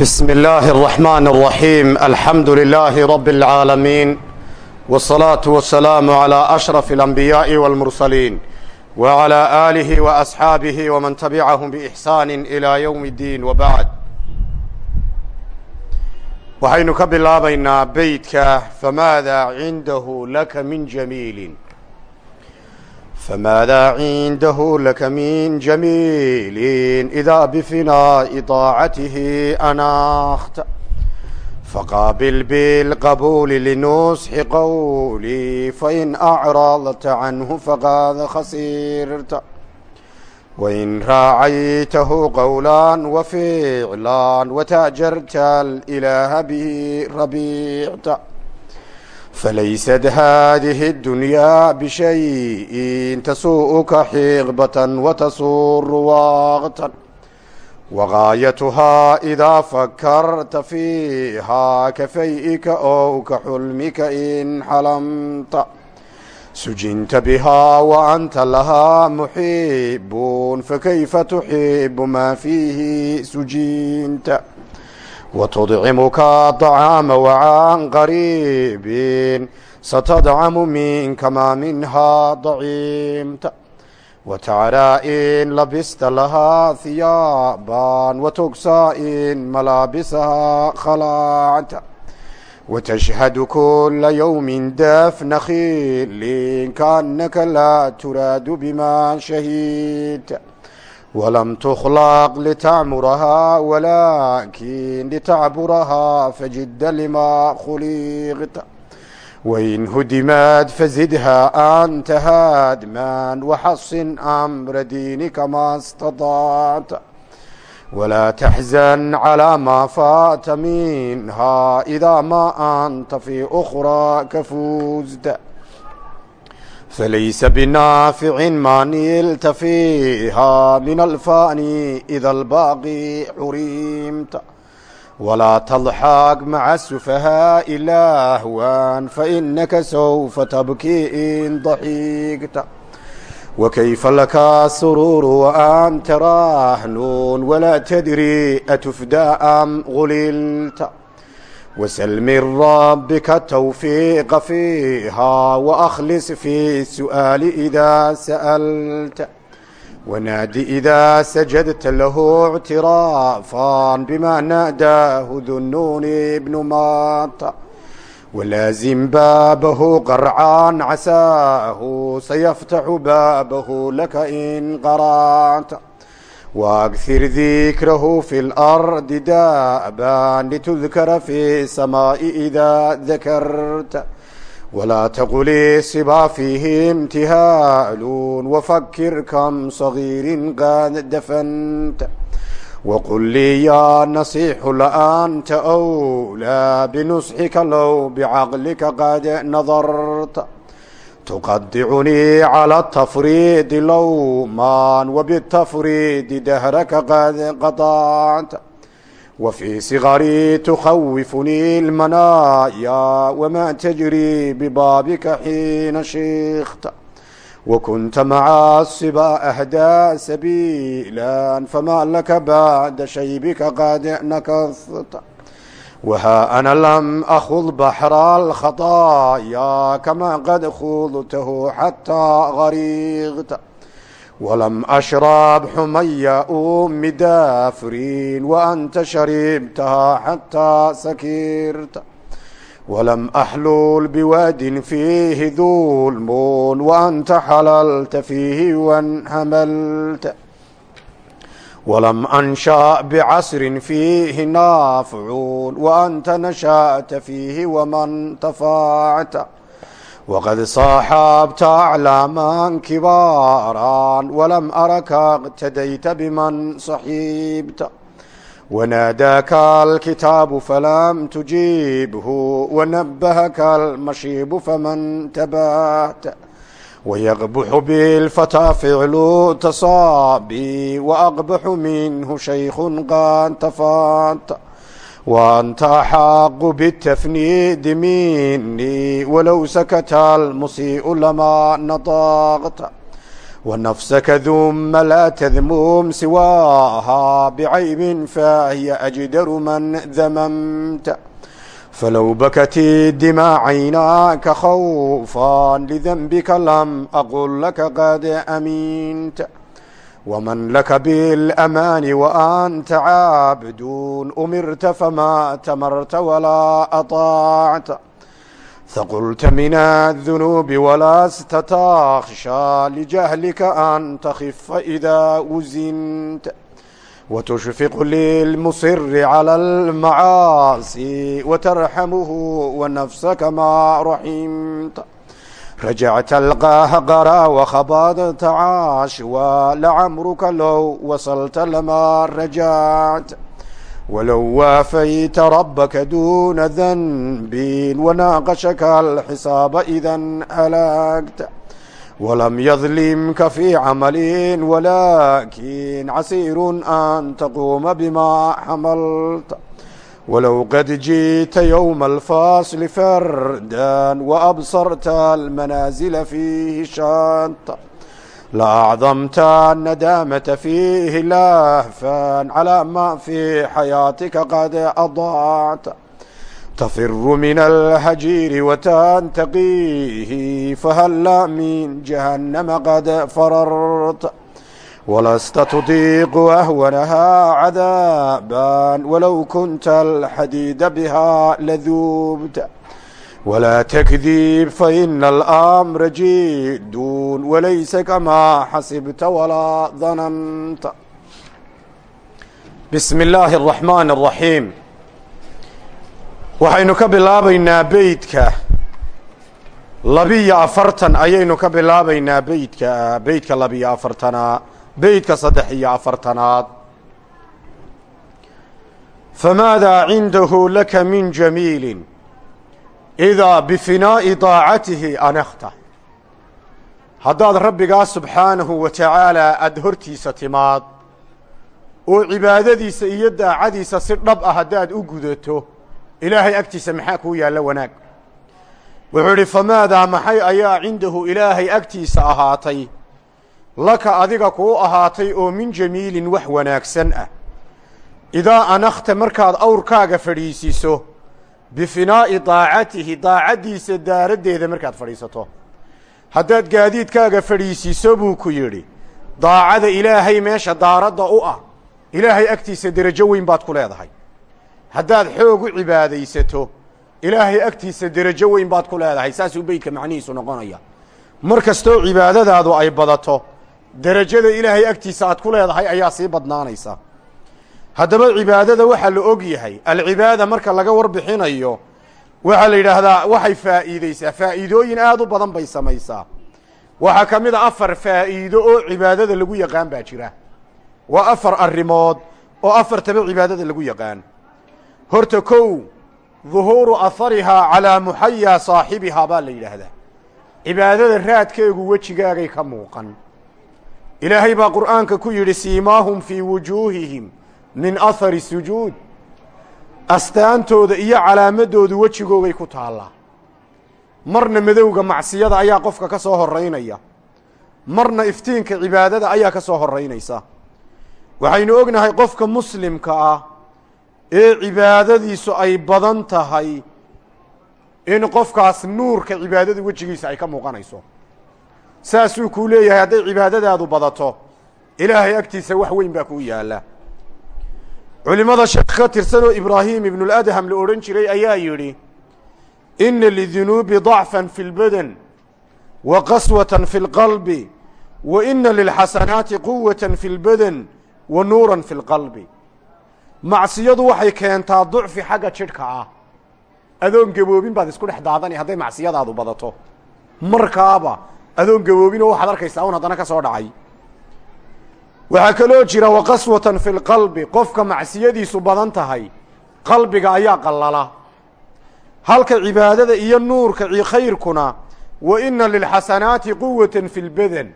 بسم الله الرحمن الرحيم الحمد لله رب العالمين والصلاة والسلام على أشرف الأنبياء والمرسلين وعلى آله وأصحابه ومن تبعهم بإحسان إلى يوم الدين وبعد waxaynu ka bilaabaynaa beytka famaada cindahu laka min jamiilin فماذا عنده لك من جميل إذا بفناء طاعته أناخت فقابل بالقبول لنصح قولي فإن أعرضت عنه فقد خسرت وإن راعيته قولا وفعلا وتأجرت الإله به ربيعت falaysad haadihi اdunyaa bishayin tasuu'uka xiiqbatan watasuru waqtan wagaayatuhaa idaa fakarta fiihaa kafay'ika ow ka xulmika in xalamta sujinta bihaa wa anta lahaa muxiibun fakayfa tuxibu maa fiihi sujinta وعن قريب ستدعم منك ما منها ضعيمت وتعرى إن لبست لها ثيابا وتكسى إن ملابسها خلعت وتشهد كل يوم دفن خيل كأنك لا تراد بما شهيت ولم تخلق لتعمرها ولكن لتعبرها فجد لما خلقت وإن هدمت فزدها أنت هادما وحصن أمر دينك ما استطعت ولا تحزن على ما فات منها إذا ما أنت في أخرى كفوزت falaysa binaaficin maa niilta fiiha min alfaani ida albaaqi xuriimta walaa tadxaag maca sufahaa'i laahwan fainaka sawfa tabkii in daxiigta wakayfa laka suruuru waanta raahnuun walaa tadri atufdaa am gulilta وسل من ربك التوفيق فيها وأخلص في السؤال إذا سألت ونادي إذا سجدت له اعترافا بما ناداه ذو النون ابن مات ولازم بابه قرعا عساه سيفتح بابه لك إن قرأت واكثر ذكره في الأرض دابا لتذكر في السماء إذا ذكرت ولا تقل الصبا فيه امتهال وفكر كم صغير قد دفنت وقل لي يا نصيح لأنت أولى بنصحك لو بعقلك قد tuqadicunii cala tafriidi lowman wabitafriidi dahraka qadacta wafii sigarii tukhawifunii lmanaaya wamaa tajrii bibaabika xiina shiikta wakunta macaasiba ahdaa sabiila famaa laka bacda shaybika qad nakafta وها أنا لم أخذ بحر الخطايا كما قد خذته حتى غريغت ولم أشرب حمي أم دافرين وأنت شربتها حتى سكرت ولم أحلل بواد فيه ظلم وأنت حللت فيه وانهملت ولم أنشأ بعصر فيه نافع وأنت نشأت فيه ومن تفاعت وقد صاحبت أعلاما كبارا ولم أرك اقتديت بمن صحيبت وناداك الكتاب فلم تجيبه ونبهك المشيب فمن تبهت ويقبح بالفتى فعل تصابي وأقبح منه شيخ قد تفات وأنت أحق بالتفنيد مني ولو سكت المسيء لما نطقت ونفسك ذم لا تذموم سواها بعيب فهي أجدر من ذممت فلو بكت الدماء عيناك خوفا لذنبك لم أقل لك قد أمينت ومن لك بالأمان وأنت عابد أمرت فما تمرت ولا أطاعت ثقلت من الذنوب ولست تخشى لجهلك أن تخف إذا وزنت وتشفق للمصر على المعاصي وترحمه ونفسك ما رحمت رجعت القهقرى وخبضت عاشوا لعمرك لو وصلت لما رجعت ولو وافيت ربك دون ذنب وناقشك الحساب إذا هلكت ولم يظلمك في عمل ولكن عسير أن تقوم بما حملت ولو قد جيت يوم الفاصل فردا وأبصرت المنازل فيه شاطا لأعظمت الندامة فيه لهفا على ما في حياتك قد أضاعت تفر من الهجير وتنتقيه فهلا من جهنم قد فررت ولست تطيق أهونها عذابا ولو كنت الحديد بها لذوبت ولا تكذب فإن الأمر جيد وليس كما حسبت ولا ظننت بسم الله الرحمن الرحيم waxaynu ka bilaabaynaa beydka labiyo afartan ayaynu ka bilaabaynaa beydka beydka labiyo afartanaa beydka saddex iyo afartanaad. Famaadaa cindahu laka min jamiilin. Idaa bifinaa'i daacatihi anakta haddaad rabbigaa subxaanahu wa tacaalaa aada hortiisa timaad oo cibaadadiisa iyo daacadiisa si dhab ah haddaad u gudato ilaahay agtiisa maxaa kuu yaalla wanaag? Wuxuu idhi famaadaa maxay ayaa cindahu ilaahay agtiisa ahaatay? Laka adiga kuu ahaatay oo min jamiilin wax wanaagsan ah. Idaa anakta markaad awrkaaga fadhiisiso bifinaa'i daacatihi daacaddiisa daaraddeeda markaad fadhiisato. Haddaad gaadiidkaaga fadhiisiiso buu ku yidhi daacada ilaahay meesha daaradda u ah ilaahay agtiisa derajo weyn baad ku leedahay haddaad xoog u cibaadaysato ilaahay agtiisa derajo weyn baad ku leedahay saasuu beydka macnihiisu noqonaya. Mar kastoo cibaadadaadu ay badato derajada ilaahay agtiisa aad ku leedahay ayaa sii badnaanaysa. Haddaba cibaadada waxaa la og yahay alcibaada marka laga warbixinayo waxaa la yidhaahdaa waxay faa'iideysaa faa'iidooyin aad u badan bay samaysaa. Waxaa ka mid a afar faa'iido oo cibaadada lagu yaqaan baa jira. Waa afar arrimood oo afartaba cibaadada lagu yaqaan horta kow duhuuru aharihaa calaa muxayaa saaxibihaa baa la yidhaahdaa. Cibaadada raadkeegu wejigaagay ka muuqan. Ilaahay baa qur'aanka ku yidhi siimaahum fii wujuuhihim min ahari sujuud. Astaantooda iyo calaamadoodu wejigoogay ku taallaa marna madowga macsiyada ayaa qofka ka soo horaynaya marna iftiinka cibaadada ayaa ka soo horaynaysa waxaynu ognahay qofka muslimka ah ee cibaadadiisu ay badan tahay in qofkaas nuurka cibaadada wejigiisa ay ka muuqanayso. Saasuu kuu leeyahay hadday cibaadadaadu badato ilaahay agtiisa wax weyn baa kuu yaalla. Culimmada sheekh ka tirsanoo ibraahim ibnuladham la odhan jiray ayaa yidhi ina lidunuubi dacfan fi lbadan wa qaswatan fi lqalbi wa ina lilxasanaati quwatan fi lbadan wa nuuran fi lqalbi macsiyadu waxay keentaa ducfi xagga jidhka ah. Adoon gaboobin baad isku dhex daadani hadday macsiyadaadu badato. Markaaba adoon gaboobinoo waxaad arkaysaa un haddana ka soo dhacay. Waxaa kaloo jira waqaswatan fi lqalbi qofka macsiyadiisu badan tahay qalbiga ayaa qallala. Halka cibaadada iyo nuurka khayrkuna wa ina lilxasanaati quwatan fi lbadan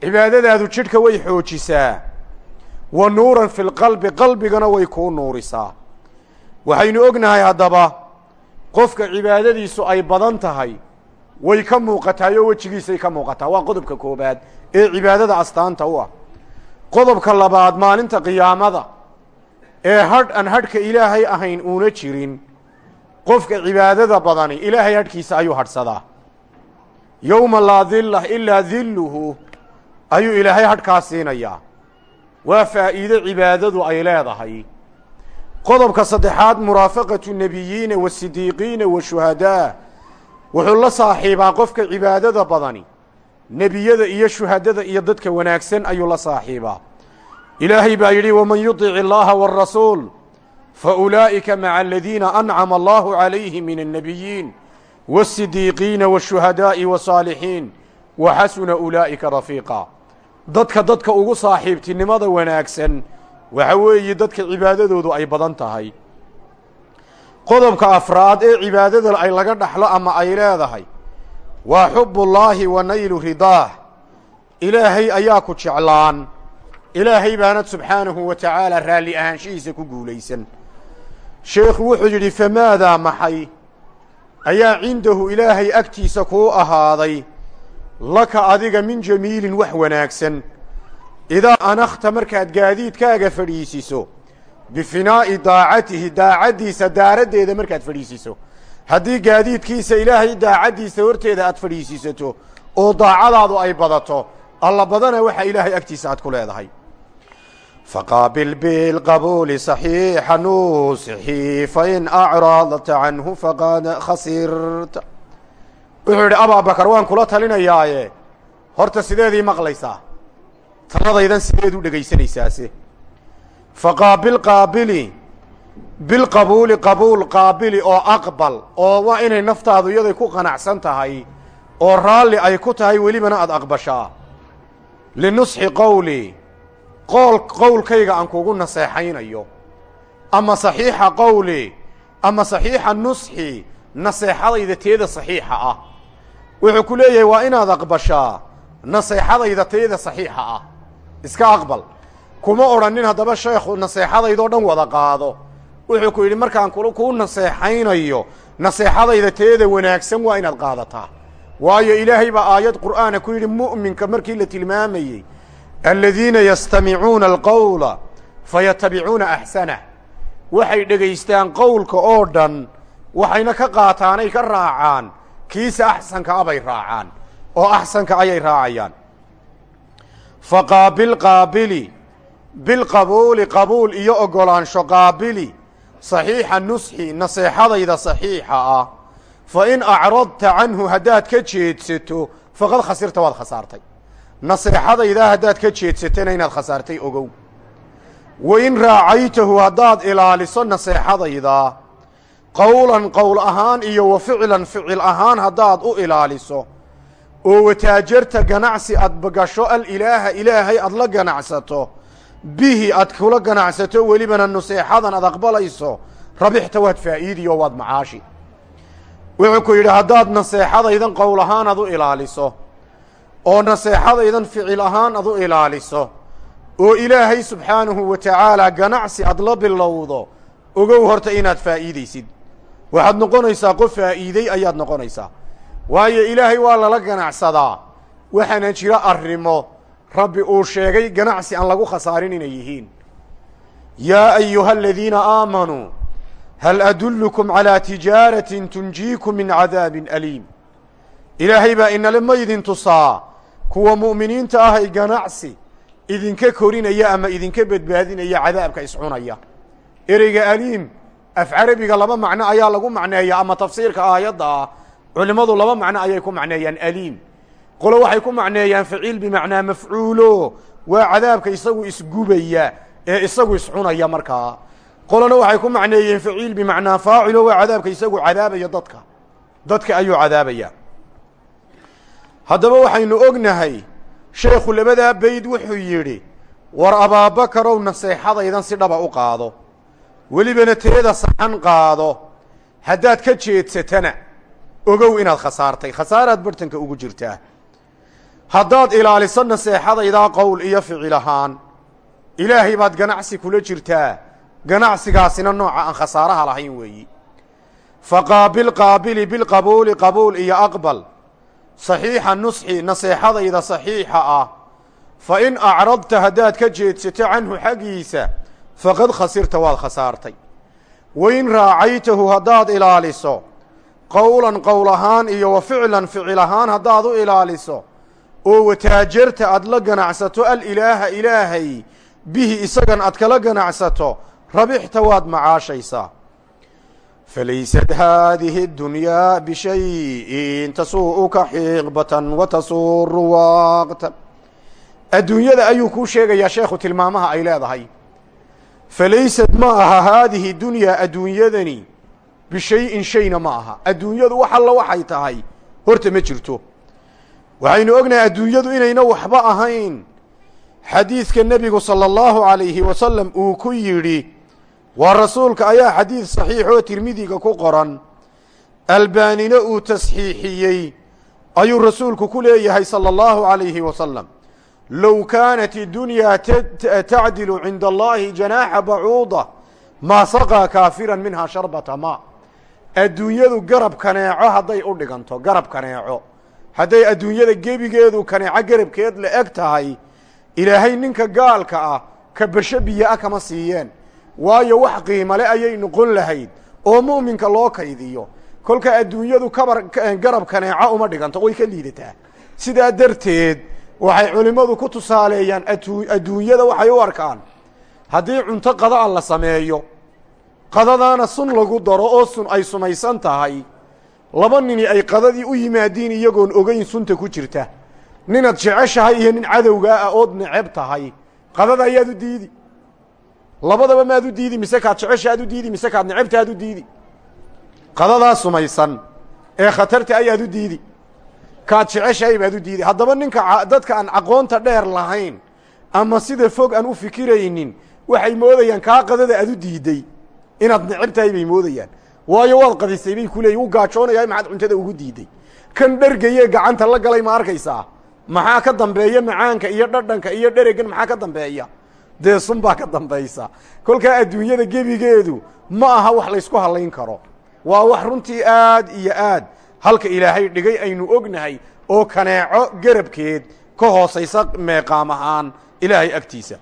cibaadadaadu jidhka way xoojisaa wa nuuran fi lqalbi qalbigana way kuu nuurisaa. Waxaynu ognahay haddaba qofka cibaadadiisu ay badan tahay way ka muuqataay oo wejigiisay ka muuqataa. Waa qodobka koobaad ee cibaadada astaanta u ah. Qodobka labaad maalinta qiyaamada ee hadh aan hadhka ilaahay ahayn uuna jirin qofka cibaadada badani ilaahay hadhkiisa ayuu hadhsadaa. Yowma laa dilla ilaa dilluhu ayuu ilaahay hadhkaa siinayaa waa faa'iido cibaadadu ay leedahay. Qodobka saddexaad muraafaqatu nebiyiina wasidiiqiina wa shuhadaa. Wuxuu la saaxiibaa qofka cibaadada badani. Nebiyada iyo shuhadada iyo dadka wanaagsan ayuu la saaxiibaa. Ilaahay baa yidhi waman yudic illaaha wاrasuul fa ulaa'ika maca aladiina ancama allaahu calayhim min annebiyiin waasidiiqiina waashuhadaa'i wasaalixiin waxasuna ulaa'ika rafiiqa dadka dadka ugu saaxiibtinimada wanaagsan waxa weeye dadka cibaadadoodu ay badan tahay. Qodobka afraad ee cibaadada ay laga dhaxlo ama ay leedahay waa xubullaahi wa naylu ridaah. Ilaahay ayaa ku jeclaan. Ilaahay baanad subxaanahu wa tacaala raalli ahaanshihiisa ku guulaysan. Sheekhu wuxuu yidhi famaadaa maxay? Ayaa cindahu ilaahay agtiisa kuu ahaaday laka adiga min jamiilin wax wanaagsan. Idaa anakhta markaad gaadiidkaaga fadhiisiso bifinaa'i daacatihi daacaddiisa daaraddeeda markaad fadhiisiso. Haddii gaadiidkiisa ilaahay daacaddiisa horteeda aad fadhiisiisato oo daacadaadu ay badato alla badana waxa ilaahay agtiisa aad ku leedahay. Faqaabil bilqabuuli saxiixa nuusixi fain acradta canhu faqad khasirta wuxuu yidhi abaabakar waan kula talinayaaye. Horta sideedii maqlaysaa taladaydan sideed u dhegaysanaysaase faqaabil qaabili bilqabuuli qabuul qaabili oo aqbal oo waa inay naftaadu iyaday ku qanacsan tahay oo raalli ay ku tahay welibana aada aqbashaa. Linusxi qowli qool qowlkayga aan kugu naseexaynayo. Ama saxiixa qowli ama saxiixa nusxi naseexadayda teeda saxiixa ah wuxuu ku leeyahay waa inaad aqbashaa naseexadayda teeda saxiixa ah. Iska aqbal. Kuma odhanin haddaba sheekhu naseexadaydoo dhan wada qaado. Wuxuu ku yidhi markaan kuu naseexaynayo naseexadayda teeda wanaagsan waa inaad qaadataa. Waayo ilaahay baa aayad qur'aana ku yidhi mu'minka markii la tilmaamayey aladiina yastamicuuna alqowla fayatabicuuna axsanah waxay dhegaystaan qowlka oo dhan waxayna ka qaataanay ka raacaan kiisa axsanka abay raacaan oo axsanka ayay raacayaan. Faqaabil qaabili bilqabuuli qabuul iyo oggolaansho qaabili saxiixa nusxi naseexadayda saxiixa ah. Fa in acradta canhu haddaad ka jeedsato faqad khasirta waad khasaartay. Naseexadaydaa haddaad ka jeedsatana inaad khasaartay ogow. Wa in raacaytahu haddaad ilaaliso naseexadaydaa qowlan qowl ahaan iyo wa ficlan ficil ahaan haddaad u ilaaliso oo wataajarta ganacsi aad bagasho alilaaha ilaahay aad la ganacsato bihi aad kula ganacsato welibana nuseexadan aad aqbalayso rabixta waad faa'iidiyo waad macaashi. Wuxuu ku yidhi haddaad naseexadaydan qowl ahaan aad u ilaaliso oo naseexadaydan ficil ahaan aad u ilaaliso oo ilaahay subxaanahu wa tacaalaa ganacsi aad la bilowdo ogow horta inaad faa'iidaysid waxaad noqonaysaa qof faa'iiday ayaad noqonaysaa. Waayo ilaahay waa lala ganacsadaa. Waxaana jira arrimo. Rabbi uu sheegay ganacsi aan lagu khasaarin inay yihiin. Yaa ayuha aladiina aamanuu hal adullukum calaa tijaaratin tunjiikum min cadaabin aliim. Ilaahay baa inale ma idin tusaa kuwa mu'miniinta ah ay ganacsi idinka korinaya ama idinka badbaadinaya cadaabka iscunaya ereyga aliim af carabiga laba macno ayaa lagu macneeyaa ama tafsiirka aayadda ah culimmadu laba macno ayay ku macneeyaan aliim. Qolo waxay ku macneeyaan faciil bimacnaa mafcuulo waa cadaabka isagu isgubaya ee isagu iscunaya markaa qolona waxay ku macneeyeen faciil bimacnaa faacilo waa cadaabka isagu cadaabaya dadka. Dadka ayuu cadaabaya. Haddaba waxaynu ognahay sheekhu labadaa bayd wuxuu yidhi war abaabakarow naseexadaydan si dhaba u qaado welibana teeda saxan qaado. Haddaad ka jeedsatana ogow inaad khasaartay. Khasaaraad bartanka ugu jirtaa. Haddaad ilaaliso naseexadaydaa qowl iyo ficil ahaan ilaahay baad ganacsi kula jirtaa. Ganacsigaasina nooca aan khasaaraha lahayn weeyi. Faqaabil qaabili bilqabuuli qabuul iyo aqbal. Saxiixa nusxi naseexadayda saxiixa ah. Fa in acradta haddaad ka jeedsato canhu xaggiisa faqad khasirta waad khasaartay. Wain raacaytahu haddaad ilaaliso qowlan qowl ahaan iyo wa ficlan ficil ahaan haddaad u ilaaliso oo wataajarta aad la ganacsato alilaaha ilaahay bihi isagan aad kala ganacsato rabixta waad macaashaysaa. Falaysat haadihi اdunyaa bishayin tasuu'uka xiiqbatan wa tasuuru waaqta adduunyada ayuu kuu sheegayaa sheekhu tilmaamaha ay leedahay falaysad ma aha haadihi dunyaa adduunyadani bishayin shayna ma aha adduunyadu wax alla waxay tahay horta ma jirto waxaynu ognahay adduunyadu inayna waxba ahayn xadiidka nebigu sala allahu alayhi wasalam uu ku yidhi waa rasuulka ayaa xadiid saxiix oo tirmidiga ku qoran albaanina uu tasxiixiyey ayuu rasuulku ku leeyahay sala allahu alayhi wasalam low kaanat idunyaa tacdilu cinda allahi janaaxa bacuuda maa saqaa kaafiran minhaa sharbata maa adduunyadu garab kaneeco hadday u dhiganto garab kaneeco hadday adduunyada gebigeedu kaneeco garabkeed la eg tahay ilaahay ninka gaalka ah ka basho biyo-a kama siiyeen waayo wax qiimale ayay noqon lahayd oo mu'minka loo kaydiyo kolka adduunyadu kabar garab kaneeco uma dhiganto way ka liidataa sidaa darteed waxay culimmadu ku tusaaleeyaan adduunyada waxay u arkaan. Haddii cunto qada'a la sameeyo qadadaana sun lagu daro oo sun ay sumaysan tahay laba nini ay qadadii u yimaadiin iyagoon ogeyn sunta ku jirta. Ninaad jeceshahay iyo nin cadowgaa ah ood neceb tahay qadada ayaad u diidi. Labadaba maad u diidi mise kaad jeceshaad u diidi mise kaad necebtaad u diidi. Qadadaa sumaysan ee khatarta ayaad u diidi kaad jeceshahay baad u diidi haddaba ninka dadka aan aqoonta dheer lahayn ama sida fog aan u fikiraynin waxay moodayaan kaa qadada aad u diidday inaad neceb tahay bay moodayaan. Waayo waad qadisay bay ku leeyiin u gaajoonayaa maxaad cuntada ugu diidday kan dhergayee gacanta la galay ma arkaysaa? Maxaa ka dambeeya macaanka iyo dhadhanka iyo dheregan maxaa ka dambeeya? Dee sun baa ka dambaysa kolkaa adduunyada gebigeedu ma aha wax laysku hallayn karo. Waa wax runtii aad iyo aad halka ilaahay dhigay aynu ognahay oo kaneeco garabkeed ka hoosaysa meeqaam ahaan ilaahay agtiisa.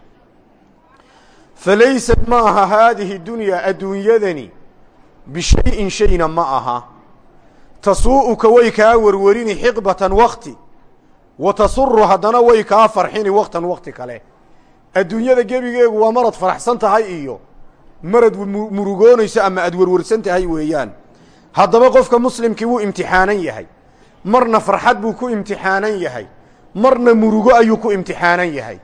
Falaysad ma aha haadihi dunyaa adduunyadani bishayin shayna ma aha. Tasuu'uka way kaa warwarini xiqbatan wakti wa tasuru haddana way kaa farxini waktan wakti kale. Adduunyada gebigeegu waa marad faraxsan tahay iyo marad murugoonayso ama aad warwarsan tahay weeyaan haddaba qofka muslimkii wuu imtixaanan yahay. Marna farxad buu ku imtixaanan yahay. Marna murugo ayuu ku imtixaanan yahay.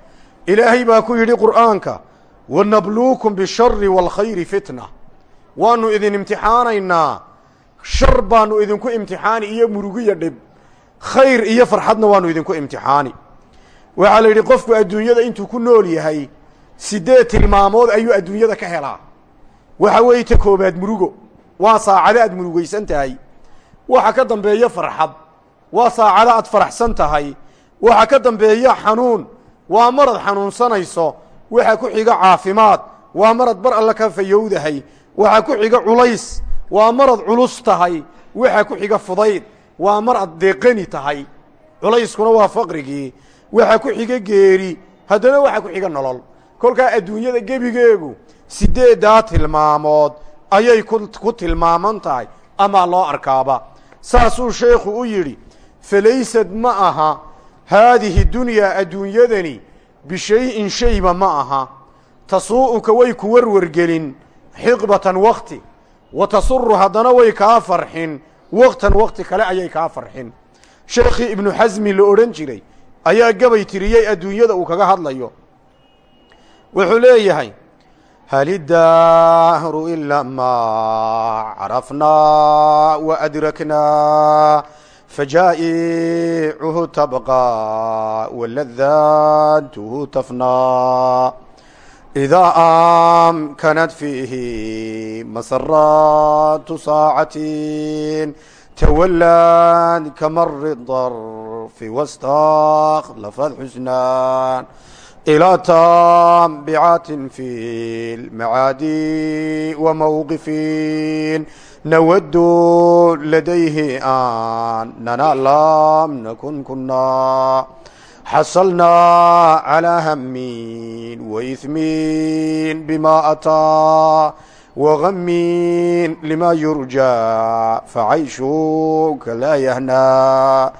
Ilaahay baa ku yidhi qur'aanka wanabluukum bishari waalkhayri fitna. Waannu idin imtixaanaynaa. Shar baannu idinku imtixaani iyo murugiyo dhib. Khayr iyo farxadna waannu idinku imtixaani. Waxaa la yidhi qofku adduunyada intuu ku nool yahay siddeed tilmaamood ayuu adduunyada ka helaa? Waxa weeye ta murugo waa saacado aad murugaysan tahay. Waxa ka dambeeya farxad. Waa saacado aad faraxsan tahay. Waxa ka dambeeya xanuun. Waa marad xanuunsanayso. Waxa ku xiga caafimaad. Waa marad bar alle ka fayowdahay. Waxa ku xiga culays. Waa marad culus tahay. Waxa ku xiga fudayd. Waa mar ad deeqani tahay. Culayskuna waa faqrigii. Waxa ku xiga geeri. Haddana waxa ku xiga nolol. Kolkaa adduunyada gebigeegu siddeeddaa tilmaamood ayay ku tilmaaman tahay amaa loo arkaaba. Saasuu sheekhu u yidhi falaysad ma aha haadihi dunyaa adduunyadani bishayin shayba ma aha. Tasuu'uka way ku warwargelin xiqbatan wakti wa tasuru haddana way kaa farxin waktan wakti kale ayay kaa farxin. Sheekhii ibnu xasmi la odhan jiray ayaa gabay tiriyey adduunyada uu kaga hadlayo. Wuxuu leeyahay hal iddahru ilaa maa carafnaa wa adraknaa fajaa'icuhu tabqaa waladaatuhu tafnaa idaa amkanat fiihi masaraatu saacatin tawalaad kamari darfi wastakhlafad xusnaan ilى taambicaat fi lmacaadi wamawqifin nawadu ladayhi anana lam nakun kuna xasalna calى hamin waihmin bima ataa wagamin lima yurja facayshuka laa yahnaa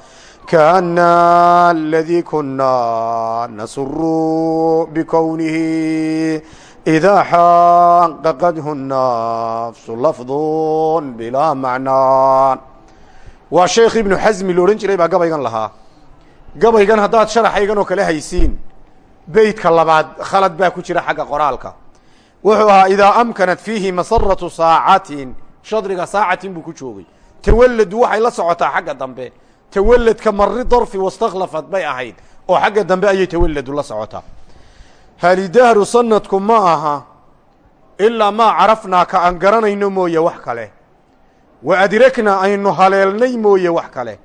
kaana aladii kunaa nasuru bikownihi idaa xaqaqadhu nafsu lafdun bilaa macnaa waa sheekh ibnu xasmi la odhan jiray baa gabaygan lahaa gabaygan haddaad sharaxaygan oo kale haysiin beytka labaad khalad baa ku jira xagga qoraalka wuxuu ahaa idaa amkanat fiihi masaratu saacatin shadriga saacatin buu ku joogay tawalladu waxay la socotaa xagga dambe tawaladka mari darfi wastakhlafat bay ahayd oo xagga dambe ayay tawaladu la socotaa. Halidahru sanadku ma aha ilaa maa carafnaa ka aan garanayno mooye wax kale. Wa adraknaa aynu haleelnay mooye wax kale.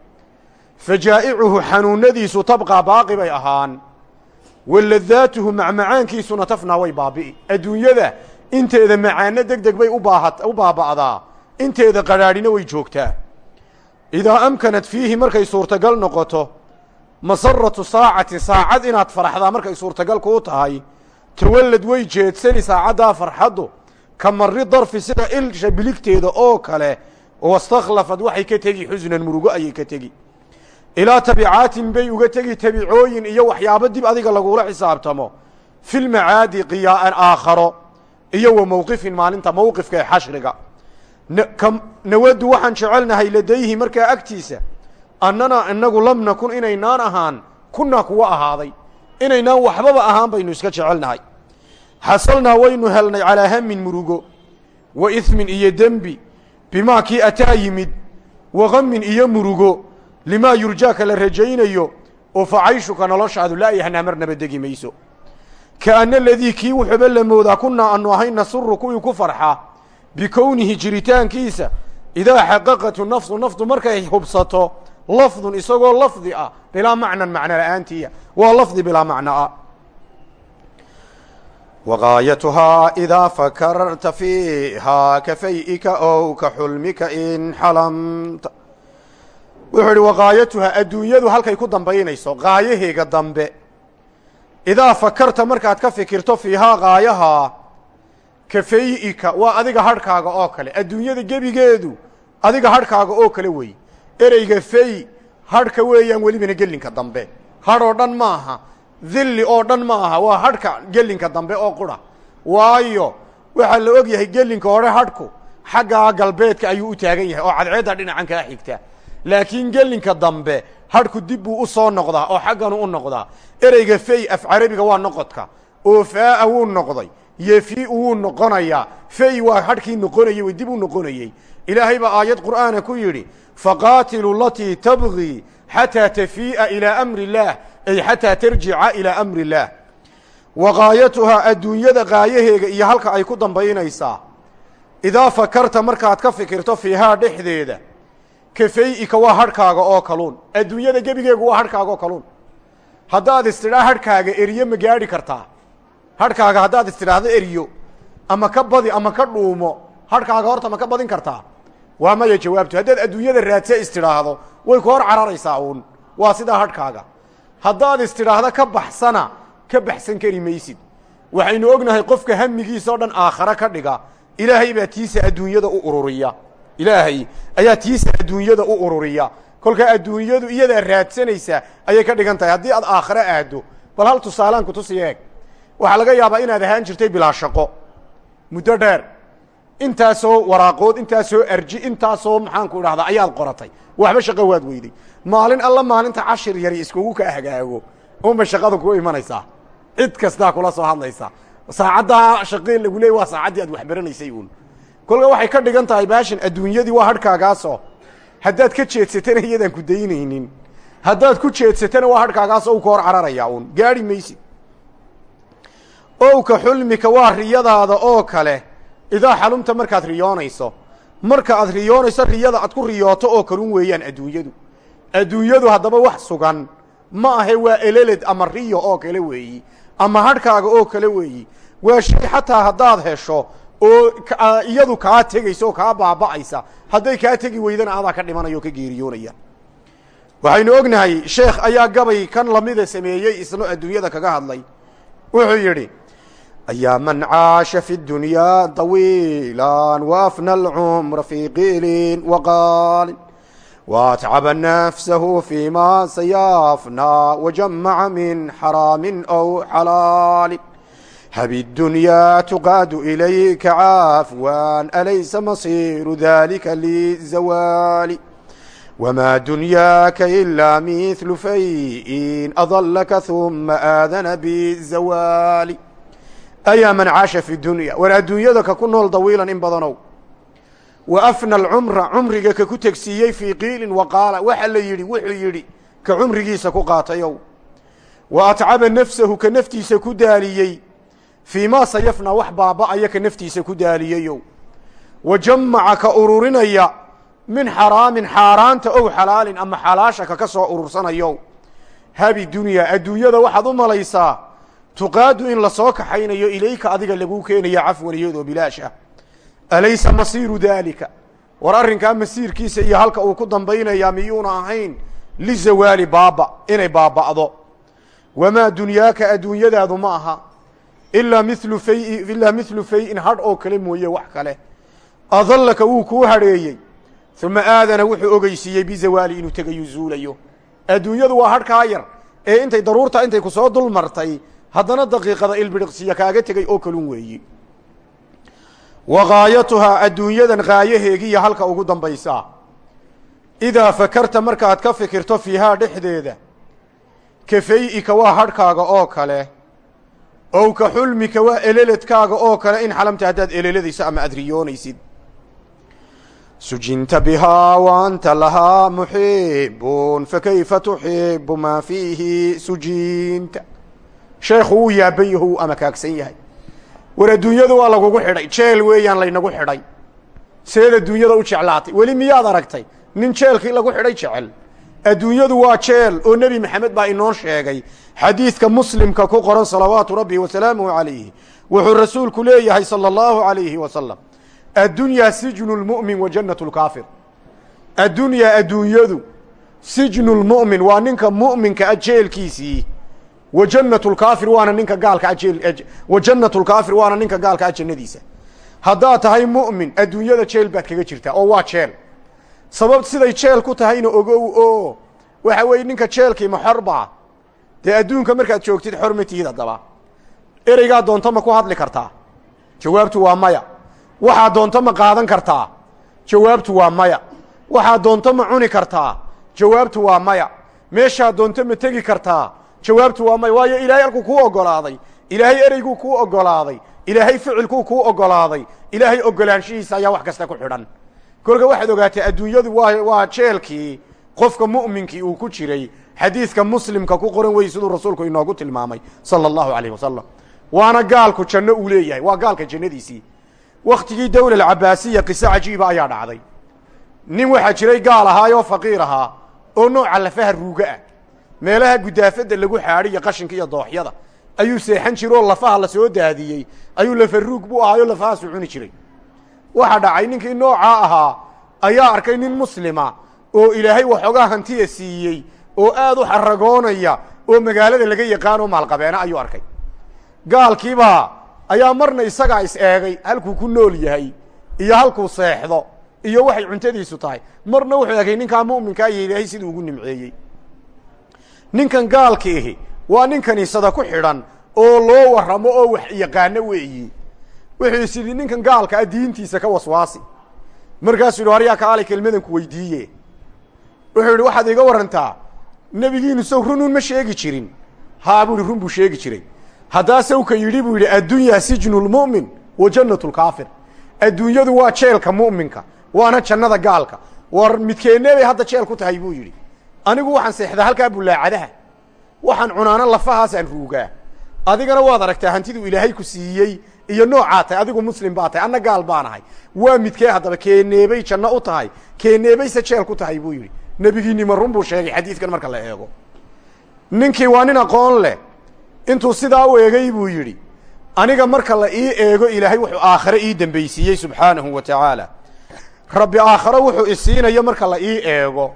Fa jaa'icuhu xanuunadiisu tabqaa baaqi bay ahaan. Waladaatuhu macmacaankiisuna tafnaa way baabi'i. Adduunyada inteeda macaano deg deg bay ubaaha u baaba'daa. Inteeda qadhaadhina way joogtaa idaa amkanat fiihi markay suurtagal noqoto masaratu saacatin saacad inaad faraxdaa markay suurtagal kuu tahay tawallad way jeedsani saacaddaa farxaddu ka mari darfi sida ilsha biligteeda oo kale wastakhlafad waxay ka tegi xusnan murugo ayay ka tegi ilaa tabicaatin bay uga tegi tabicooyin iyo waxyaabo dib adiga lagula xisaabtamo fi lmacaadi qiyaaan aakharo iyo wa mowqifin maalinta mowqifka ee xashriga nawadu waxaan jecelnahay ladayhi markaa agtiisa annana inagu lam nakun inaynaan ahaan kunaa kuwa ahaaday. Inaynaan waxbaba ahaan baynu iska jecelnahay. Xasalnaa waynu helnay calaa hamin murugo wa ismin iyo dembi bimaa kii ataa yimid wa gamin iyo murugo limaa yurjaaka la rajaynayo oo fa cayshuka noloshaadu laa yahnaa marnaba degi mayso. Kaana aladii kii wuxuuba la moodaa kunaa anu ahayn nasuru kuwii ku farxa bikownihi jiritaankiisa idaa xaqaqatu nafsu naftu markay hubsato lafdun isagoo lafdi ah bilaa macnan macno la'aantiya waa lafdi bilaa macno ah. Wagaayatuhaa idaa fakararta fiihaa kafay'ika ow ka xulmika in xalamta wuxuu idhi wagaayatuhaa adduunyadu halkay ku dambaynayso gaayaheega dambe idaa fakarta markaad ka fikirto fiihaa gaayahaa kafay'ika waa adiga hadhkaaga oo kale. Adduunyada gebigeedu adiga hadhkaaga oo kale wey. Ereyga fay hadhka weeyaan welibana gelinka dambe. Hadh oo dhan maaha dilli oo dhan ma aha. Waa hadhka gelinka dambe oo qura. Waayo waxaa la og yahay gelinka hore hadhku xaggaa galbeedka ayuu u taagan yahay oo cadceedda dhinacan kaa xigta. Laakiin gelinka dambe hadhku dib buu u soo noqdaa oo xagganu u noqdaa. Ereyga fay af carabiga waa noqodka. Oo faa'a wuu noqday yefi wuu noqonayaa fay waa hadhkii noqonayey way dib u noqonayey. Ilaahay baa aayad qur'aana ku yidhi faqaatilu latii tabgii xataa tafii'a ilaa amri illaah ay xataa tarjica ilaa amri illaah wa gaayatuhaa adduunyada gaayaheega iyo halka ay ku dambaynaysaa idaa fakarta markaad ka fikirto fiihaa dhexdeeda kafay-ika waa hadhkaaga oo kaluun. Adduunyada gebigeegu waa hadhkaaga oo kaluun. Haddaad istidhaa hadhkaaga eriyo ma gaadhi kartaa hadhkaaga haddaad istidhaahdo eriyo ama ka badi ama ka dhuumo hadhkaaga horta ma ka badin kartaa? Waa maya jawaabtu. Haddaad adduunyada raadse istidhaahdo way ku hor cararaysaa uun. Waa sidaa hadhkaaga haddaad istidhaahdo ka baxsana ka baxsan kari maysid. Waxaynu ognahay qofka hamigiisa o dhan aakhare ka dhiga ilaahay baa tiisa adduunyada u ururiya. Ilaahay ayaa tiisa adduunyada u ururiya. Kolkaa adduunyadu iyadaa raadsanaysaa ayay ka dhigan tahay. Haddii aad aakhare aaddo bal hal tusaalaan kutusi eeg waxaa laga yaabaa inaad ahaan jirtay bilaa shaqo. Muddo dheer intaasoo waraaqood intaasoo arji intaasoo maxaanku idhahdaa ayaad qoratay. Waxba shaqo waad weyday maalin alla maalinta cashir yari iskugu ka hagaago unbay shaqada ku imanaysaa. Cid kastaa kula soo hadlaysaa. Saacaddaa shaqii lagu leey waa saacaddii aad waxbaranaysay uun. Kolka waxay ka dhigan tahay baashan adduunyadii waa hadhkaagaasoo haddaad ka jeedsatana iyadaan ku daynaynin. Haddaad ku jeedsatana waa hadhkaagaasoo u ka hor cararayaa uun. Gaadhi maysid owka xulmika waa riyadaada oo kale. Idaa xalumta markaad riyoonayso. Marka aad riyoonayso riyada aad ku riyooto oo kalun weeyaan adduunyadu. Adduunyadu haddaba wax sugan. Ma ahe waa eleled ama riyo oo kale weeyi. Ama hadhkaaga oo kale weeyi. Waa shay xataa haddaad hesho oo iyadu kaa tegaysa oo kaa baaba'aysa. Hadday kaa tegi weydana adaa ka dhimanaya oo ka geeriyoonaya. Waxaynu ognahay sheekh ayaa gabay kan lamida sameeyey isna adduunyada kaga hadlay. Wuxuu yidhi ayaa man caasha fi dunyaa طawiila waafna alcumra fii qiilin waqaalin waatcaba nafsahu fima sayafnaa wajamaca min xaraamin aw xalaalin habi اdunyaa tuqaadu ilayka caafwan alaysa masiiru dalika lizawaali wma dunyaaka ilaa mihlu fayin adalaka huma aadana bizawaali ayaa man caasha fi dunya war adduunyada ka ku nool dawiilan in badanow. Wa afna alcumra cumriga ka ku tegsiiyey fii qiilin waqaala waxa la yidhi wuxuu yidhi ka cumrigiisa ku qaatayow wa atcaba nafsahu ka naftiisa ku daaliyey. Fii maa sayafna wax baaba'aya ka naftiisa ku daaliyeyow wa jamaca ka ururinaya min xaraamin xaaraanta ow xalaalin ama xalaasha ka ka soo urursanayow habi dunyaa adduunyada waxaad u malaysaa tuqaadu in la soo kaxaynayo ilayka adiga laguu keenaya cafwan iyadoo bilaash alaysa masiiru daalika. War arrinkaa masiirkiisa iyo halka uu ku dambaynayaa miyuuna ahayn lizawaali baaba inay baaba'do. Wamaa dunyaaka adduunyadaadu ma aha. Ilaa milu fay ilaa mithlu fay-in hadh oo kale mooye wax kale. Adallaka wuu kuu hadheeyey. Uma aadana wuxuu ogeysiiyey bizawaali inuu tegayu zuulayo. Adduunyadu waa hadhkaa yar ee intay daruurta intay ku soo dul martay haddana daqiiqada ilbidhiqsiya kaaga tegay oo kalun weeyi. Wa gaayatuhaa adduunyadan gaayaheegiya halka ugu dambaysaa idaa fakarta markaad ka fikirto fiihaa dhexdeeda ka fay-ika waa hadhkaaga oo kale ow ka xulmika waa eleledkaaga oo kale in xalamta haddaad eleladayso ama aad riyoonaysid. Sujinta bihaa wa anta lahaa muxiibun fakayfa tuxibu maa fiihi sujinta sheekhu wuu yaaban yaho wuu amakaagsan yahay. War adduunyadu waa lagugu xidhay. Jeel weeyaan laynagu xidhay. Seed adduunyada u jeclaatay. Weli miyaad aragtay? Nin jeelkii lagu xidhay jecel. Adduunyadu waa jeel oo nebi maxamed baa inoo sheegay. Xadiidka muslimka ku qoran salawaatu rabbi wasalaamuhu calayhi. Wuxuu rasuulku leeyahay sala allahu alayhi wasalam addunyaa sijnu lmu'min wa jannat lkaafir addunyaa adduunyadu sijnu lmu'min waa ninka mu'minka a jeelkiisii wa jannat lkaafir waana ninka gaalka a wa jannat lkaafir waana ninka gaalka a jannadiisa haddaad tahay mu'min adduunyada jeel baad kaga jirtaa oo waa jeel sabab siday jeel ku tahayna ogow oo waxa weeye ninka jeelkii ma xorbaa dee adduunka markaad joogtid xor ma tihid doonto ma ku hadli kartaa jawaabtu waa maya waxaa doonto ma qaadan kartaa jawaabtu waa maya waxaa doonto ma cuni kartaa jawaabtu waa maya meeshaa doonto ma tegi kartaa jawaabtu waa maya waayo ilaahay halkuu kuu ogolaaday. Ilaahay ereyguu kuu ogolaaday. Ilaahay ficilkuu kuu ogolaaday. Ilaahay ogolaanshihiisa ayaa wax kasta ku xidhan. Kolka waxaad ogaatay adduunyadu waa waa jeelkii qofka mu'minkii uu ku jiray. Xadiidka muslimka ku qoran wey siduu rasuulku inoogu tilmaamay sala allahu alayh wasalam waana gaalku janno uu leeyahay waa gaalka jannadiisii. Waktigii dawla alcabaasiya qiso cajiiba ayaa dhacday. Nin waxaa jiray gaal ahaayoo faqiir ahaa oo nooca lafaha ruuga ah meelaha gudaafadda lagu xaadhiyo qashinka iyo dooxyada. Ayuu seexan jira oo lafaha la soo daadiyey. Ayuu lafa ruug buu ahaayo lafahaasu cuni jiray. Waxaa dhacay ninkii noocaa ahaa ayaa arkay nin muslima oo ilaahay waxoogaa hantiya siiyey oo aad u xaragoonaya oo magaalada laga yaqaano maalqabeena ayuu arkay. Gaalkiibaa ayaa marna isagaa is eegay halkuu ku nool yahay iyo halkuu seexdo iyo waxay cuntadiisu tahay. Marna wuxuu egay ninkaa mu'minkaa iyo ilaahay siduu ugu nimceeyey ninkan gaalkiihi waa nin kaniisada ku xidhan oo loo warramo oo wax yaqaano weeyi. Wuxuu is yidhi ninkan gaalka a diintiisa ka waswaasi. Markaasuu yidhi haryaa kaali kelmadan ku weydiiye. Wuxuu yidhi waxaad iga warantaa nebigiinu sow runuun ma sheegi jirin. Haa buu ihi run buu sheegi jiray. Haddaa sawka yidhi buu yidhi addunyaa sijnu lmu'min wa jannatu lkaafir adduunyadu waa jeelka mu'minka waana jannada gaalka. War midkeennee bay hadda jeel ku tahay buu yidhi anigu waxaan seexdaa halkaa bulaacadaha waxaan cunaano lafahaasaan ruugaa. Adigana waad aragtaa hantiduu ilaahay ku siiyey iyo noocaa tahay. Adigu muslim baa tahay. Anna gaal baan ahay. Waa midkee haddaba keeneebay janno u tahay? Keeneebayse jeel ku tahay buu yidhi. Nebigiinima run buu sheegay xadiidkan marka la eego. Ninkii waa nin aqoon leh. Intuu sidaa u eegay buu yidhi aniga marka la ii eego ilaahay wuxuu aakhare ii dembaysiiyey subxaanahu wa tacaala. Rabbi aakhare wuxuu isiinayo marka la ii eego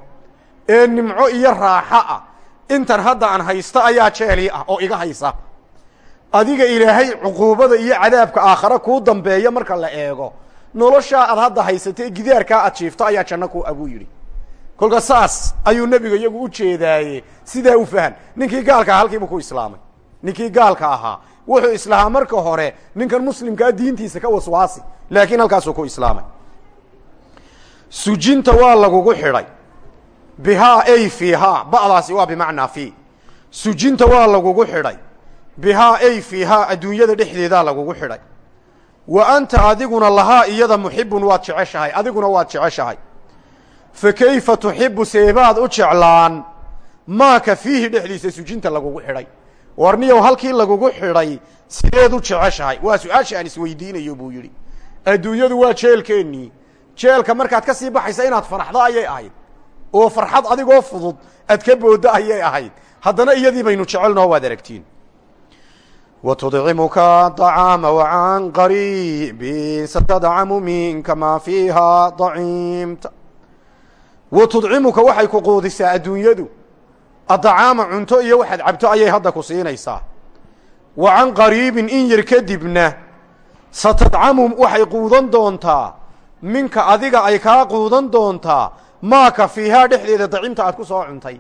ee nimco iyo raaxo ah. Intan hadda aan haysto ayaa jeelii ah oo iga haysa. Adiga ilaahay cuquubada iyo cadaabka aakhare kuu dambeeya marka la eego. Noloshaa aad hadda haysatay gidaarkaa aad jiifto ayaa janno ku abuu yidhi. Kolka saas ayuu nebiga iyagu u jeedaaye. Sidaa u fahan. Ninkii gaalka aha halkiibuu ku islaamay. Ninkii gaalka ahaa wuxuu islahaa marka hore ninkan muslimkaa diintiisa ka waswaasi laakiin halkaasuu ku islaamay. Sujinta waa lagugu xidhay bihaa ay fiihaa ba'daasi waa bimacnaa fii. Sujinta waa lagugu xidhay bihaa ay fiihaa adduunyada dhexdeedaa lagugu xidhay. Wa anta adiguna lahaa iyada muxibun waad jeceshahay adiguna waad jeceshahay. Fa kayfa tuxibu seebaad u jeclaan maaka fiihi dhexdiisa sujinta lagugu xidhay. Warniyow halkii lagugu xidhay sideed u jeceshahay. Waa su'aasha aan isweydiinayo buu yidhi. Adduunyadu waa jeelkeennii jeelka markaad ka sii baxaysa inaad faraxdo ayay ahayd oo farxad adigoo fudud aad ka booddo ayay ahayd. Haddana iyadii baynu jecelnoo waad aragtiin. Wa tudcimuka طacaama wacan qariibin satadcamu minka maa fiiha daciimta wa tudcimuka waxay ku quudisaa adduunyadu. Adacaama cunto iyo waxaad cabto ayay hadda ku siinaysaa. Wa can qariibin in yar kadibna satadcamu waxay quudan doontaa. Minka adiga maaka fiihaa dhexdeeda dacimta aad ku soo cuntay.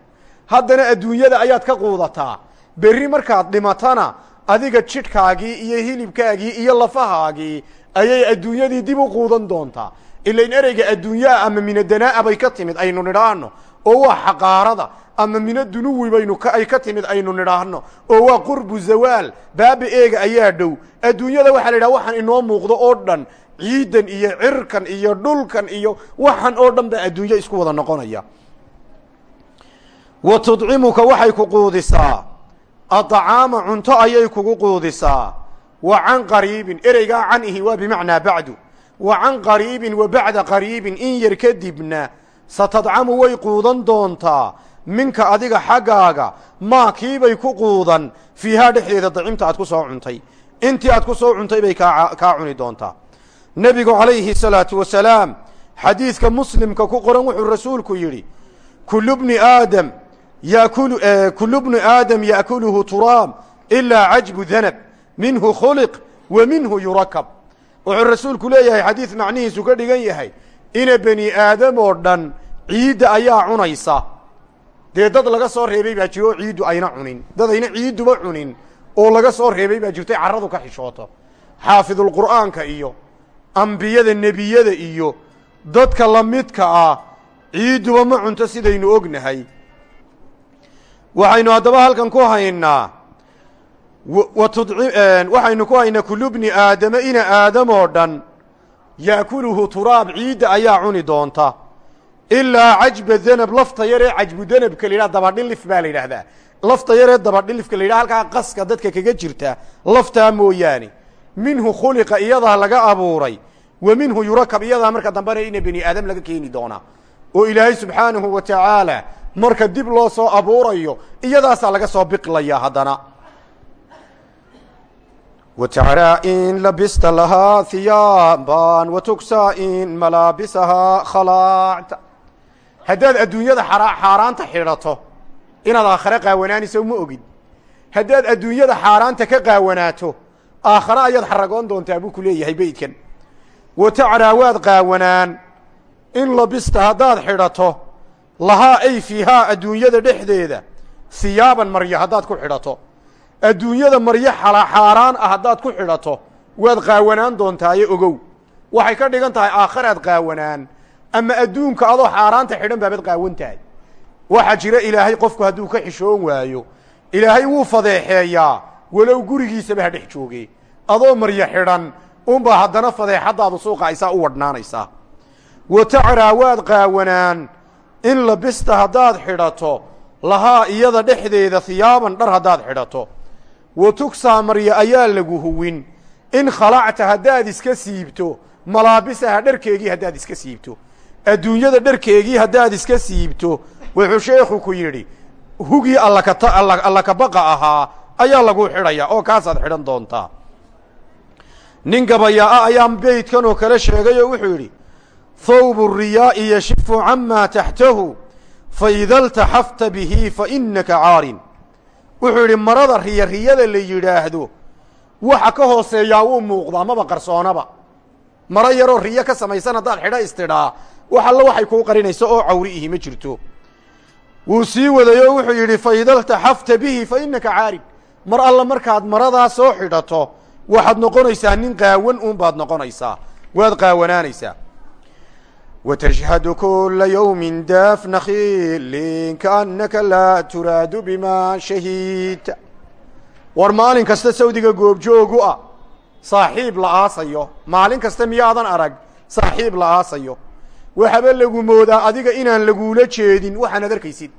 Haddana adduunyada ayaad ka quudataa. Berri markaad dhimatana adiga jidhkaagii iyo hilibkaagii iyo lafahaagii ayay adduunyadii dib u quudan doontaa. Ilain ereyga adduunyaa ama minadanaa'a bay ka timid aynu nidhaahno oo waa xaqaarada ama mina dunuwi baynu ay ka timid aynu nidhaahno oo waa qurbu zawaal baaba eega ayaa dhow. Adduunyada waxaa la yidhaha waxaan inoo muuqdo oo dhan ciidan iyo cirkan iyo dhulkan iyo waxan oo dhan baa adduunyo isku wada noqonaya. Wa tudcimuka waxay ku quudisaa. Adacaama cunto ayay kugu quudisaa. Wa can qariibin ereygaa canihi waa bimacnaa bacdu. Wa can qariibin wa bacda qariibin in yar kadibna satadcamu way quudan doontaa minka adiga xaggaaga maa kiibay ku quudan. Fiihaa dhexdeeda dacimta aad ku soo cuntay. Intii aad ku soo cuntay bay kaa cuni doontaa nebigu calayhi salaatu wasalaam xadiidka muslimka ku qoran wuxuu rasuulku yidhi kulu bni aadam yakulu kulu bni aadam yaakuluhu turaab ilaa cajbu danab. Minhu khuliq wa minhu yurakab. Wuxuu rasuulku leeyahay xadiid macnihiisu ka dhigan yahay ina beni aadam oo dhan ciidda ayaa cunaysa. Dee dad laga soo reebay baa jiro oo ciiddu ayna cunin. Dad ayna ciidduba cunin oo laga soo reebay baa jirtay carradu ka xishooto. Xaafidulqur'aanka iyo ambiyada nebiyada iyo dadka la midka ah ciidduba ma cunto sidaynu ognahay. Waxaynu haddaba halkan ku haynaa waxaynu ku haynaa kullu bni aadama ina aadam oo dhan yaakuluhu turaab ciidda ayaa cuni doonta. Ilaa cajba danab lafta yaree cajbu danabka la yidhaha dabadhilif baa la yidhaahdaa. Lafta yaree dabadhilifka la yidhaha halkaa qaska dadka kaga jirta laftaa mooyaane. Minhu khuliqa iyadaa laga abuuray wa minhu yurakab iyadaa marka dambena ina beni aadam laga keeni doonaa. Oo ilaahay subxaanahu wa tacaala marka dib loo soo abuurayo iyadaasaa laga soo biqlaya haddana wtacraa in labista lahaa hiyaaban watuksaa in malaabisahaa khalaacta haddaad adduunyada xaaraanta xidhato inaad aakhare qaawanaanayso ma ogid haddaad adduunyada xaaraanta ka qaawanaato aakhare ayaad xaragoon doontaa buu ku leeyahay beydkan wa tacraa waad qaawanaan in labista haddaad xidhato lahaa ay fiihaa adduunyada dhexdeeda hiyaaban maryo haddaad ku xidhato adduunyada maryo xaaraan ah haddaad ku xidhato waad qaawanaan doontaaye ogow. Waxay ka dhigan tahay aakharaad qaawanaan. Ama adduunka adoo xaaraanta xidhan baabad qaawan tahay. Waxaa jira ilaahay qofku hadduu ka xishoon waayo. Ilaahay wuu fadeexeeyaa. Walow gurigiisaba ha dhex jooge. Adoo maryo xidhan unbaa haddana fadeexaddaadu suuqa aysaa u wadhnaanaysaa. Wa tacraa waad qaawanaan. In labista haddaad xidhato lahaa iyada dhexdeeda hiyaaban dhar haddaad xidhato wa tugsaa marya ayaa lagu huwin in khalacta haddaad iska siibto malaabisaha dharkeegii haddaad iska siibto. Adduunyada dharkeegii haddaad iska siibto wuxuu sheekhu ku yidhi hugii allakata alla kabaqa ahaa ayaa lagu xidhayaa oo kaasaad xidhan doontaa. Nin gabayaa-a ayaa beydkan oo kale sheegay oo wuxuu yidhi thawbu riyaa'i yashifu camaa taxtahu faida ltaxafta bihi fainaka caarin wuxuu yidhi marada riya riyada la yidhaahdo waxa ka hooseeyaa wuu muuqdaa maba qarsoonaba. Maro yaroo riyo ka samaysan haddaad xidho istidhaa wax alla waxay kuu qarinayso oo cawri ihi ma jirto. Wuu sii wadayoo wuxuu yidhi faida ltaxafta bihi fainaka caarin mar alla markaad maradaa soo xidhato waxaad noqonaysaa nin qaawan uun baad noqonaysaa. Waad qaawanaanaysaa وتشhهد كuلa يوم dاfna khilin kaأنaka laa turaadu bima shahidta war maalin kasta sawdiga goobjoogu ah saaxiib la aasayo maalin kasta miyaadan arag saaxiib la aasayo waxaba lagu moodaa adiga inaan laguula jeedin waxaanad arkaysid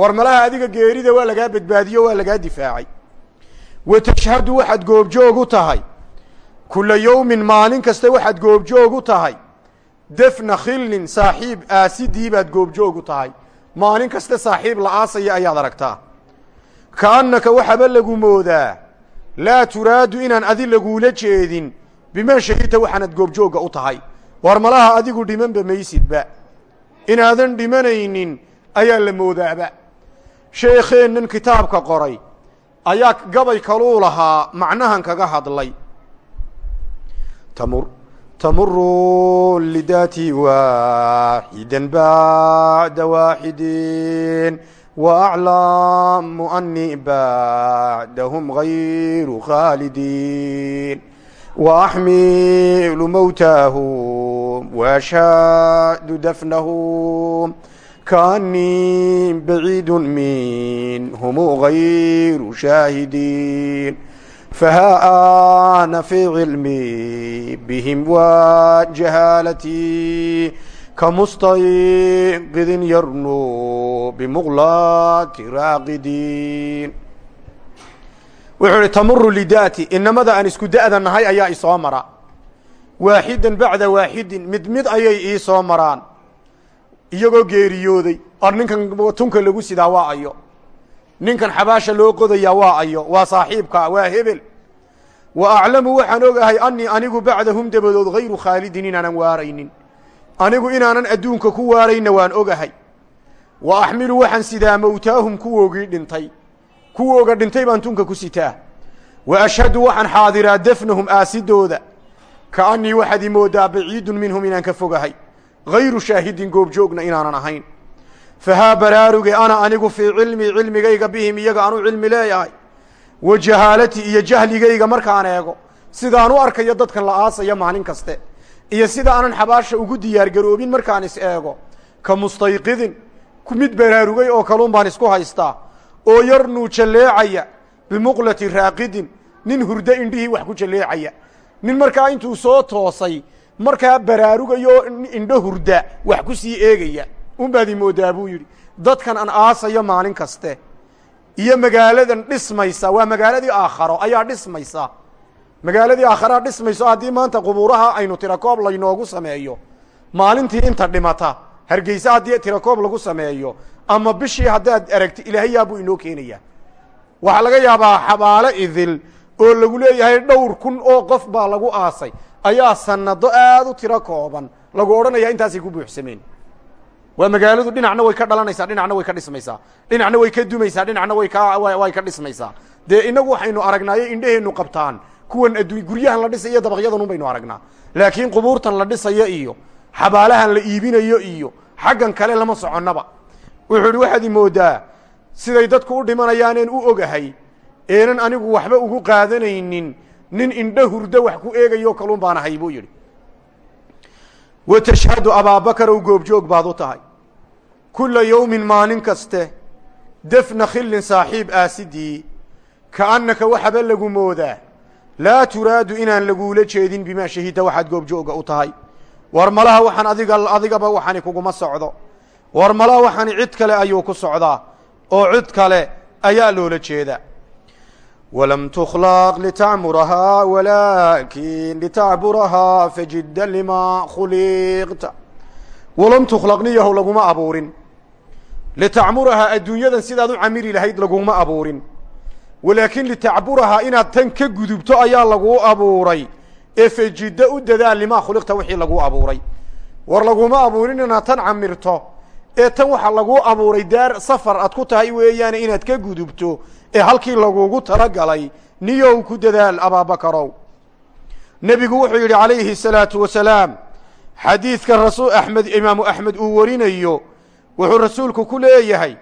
war malaha adiga geerida waa lagaa badbaadiyo waa lagaa difaacay wa tashhadu waxaad goobjoog u tahay kula yowmin maalin kasta waxaad goobjoog u tahay defna khillin saaxiib aasidii baad goobjoog u tahay. Maalin kasta saaxiib la aasaya ayaad aragtaa. Kaannaka waxaba lagu moodaa laa turaadu inaan adi laguula jeedin bimaa shahidta waxaanad goobjoogga u tahay. War malaha adigu dhimanba maysidba. Inaadan dhimanaynin ayaa la moodaaba. Sheekheennan kitaabka qoray ayaa gabay kaluu lahaa macnahan kaga hadlay. Tamur tamuru lidaati waaxidan bacda waaxidin waaclamu ani bacdahum gayru khaalidin waaxmilu mowtaahum waashhadu dafnahum kaanii baciidu minhum gayru shaahidin ana fii cilmi bihim wa jahaalati kamustayqidin yarnu bimuqlaati raaqidin wuxuu ihi tamuru lidaati inamada aan isku da'da nahay ayaa isoo mara waaxidan bacda waaxidin mid mid ayay ii soo maraan iyagoo geeriyooday or ninkan tunka lagu sidaa waa ayo ninkan xabaasha loo qodayaa waa ayo waa saaxiibka waa hebel. Wa aclamu waxaan ogahay anii anigu bacdahum dabadood hayru khaalidin inaanan waaraynin. Anigu inaanan adduunka ku waarayna waan ogahay. Wa axmilu waxaan sidaa mowtaahum kuwoogii dhintay. Kuwooga dhintay baan tunka ku sitaa. Wa ashhadu waxaan xaadiraa dafnahum aasidooda. Kaanii waxaad i moodaa baciidun minhum inaan ka fogahay. Hayru shaahidin goobjoogna inaanan ahayn fahaa baraaruge ana anigu fii cilmii cilmigayga bihim iyaga anu cilmi leeyahay wa jahaalati iyo jahligayga markaan eego sidaan u arkayo dadkan la aasaya maalin kaste iyo sida aanan xabaasha ugu diyaargaroobin markaan is eego ka mustayqidin mid baraarugay oo kaluun baan isku haystaa oo yarnuu jalleecaya bimuqlati raaqidin nin hurdo indhihii wax ku jalleecaya nin markaa intuu soo toosay markaa baraarugayo indho hurda wax ku sii eegaya unbaad moodaa buu yidhi. Dadkan aan aasayo maalin kaste iyo magaaladan dhismaysa waa magaaladii aakharo ayaa dhismaysa. Magaaladii aakharaa dhismayso haddii maanta qubuuraha aynu tirakoob laynoogu sameeyo maalintii inta dhimata hargeysa haddii tirakoob lagu sameeyo ama bishii haddaad aragti ilaahayaa buu inoo keenayaa. Waxaa laga yaabaa xabaalo idil oo lagu leeyahay dhowr kun oo qof baa lagu aasay. Ayaa sanado aad u tiro kooban lagu odhanaya intaasay ku buuxsameen waa magaaladu dhinacna way ka dhalanaysaa dhinacna way ka dhismaysaa. Dhinacna way ka dumaysaa dhinacna way ka way ka dhismaysaa. Dee inagu waxaynu aragnaayo indheheennu qabtaan. Kuwan addu guryahan la dhisayo dabaqyadanun baynu aragnaa. Laakiin qubuurtan la dhisayo iyo xabaalahan la iibinayo iyo xaggan kale lama soconnaba. Wuxuu idhi waxaad imoodaa siday dadku u dhimanayaaneen u ogahay eenan anigu waxba ugu qaadanaynin nin indho hurdo wax ku eegayo kaluun baan ahay buu yidhi wa tashhadu abaabakarow goobjoog baad u tahay. Kulla yowmin maalin kaste defna khillin saaxiib aasidii kaannaka waxaba lagu moodaa laa turaadu inaan laguula jeedin bimaa shahida waxaad goobjooga u tahay. War malaha waxaan adiga adigaba waxani kuguma socdo. War malaha waxani cid kale ayuu ku socdaa oo cid kale ayaa loola jeedaa walam tukhlaq litacmurahaa walaakin litacburahaa fajidda limaa khuliqta walam tukhlaq niyahow laguma abuurin litacmurahaa adduunyadan sidaad u camiri lahayd laguma abuurin walaakin litacburahaa inaad tan ka gudubto ayaa laguu abuuray ee fejidda u dadaal limaa khuliqta wixii laguu abuuray war laguma abuurin inaad tan camirto ee tan waxaa laguu abuuray daar safar aad ku tahay weeyaane inaad ka gudubto ee halkii lagugu talagalay niyow ku dadaal abaabakarow nebigu wuxuu yidhi calayhi salaatu wasalaam. Xadiidka rasul axmed imaamu axmed uu warinayo wuxuu rasuulku ku leeyahay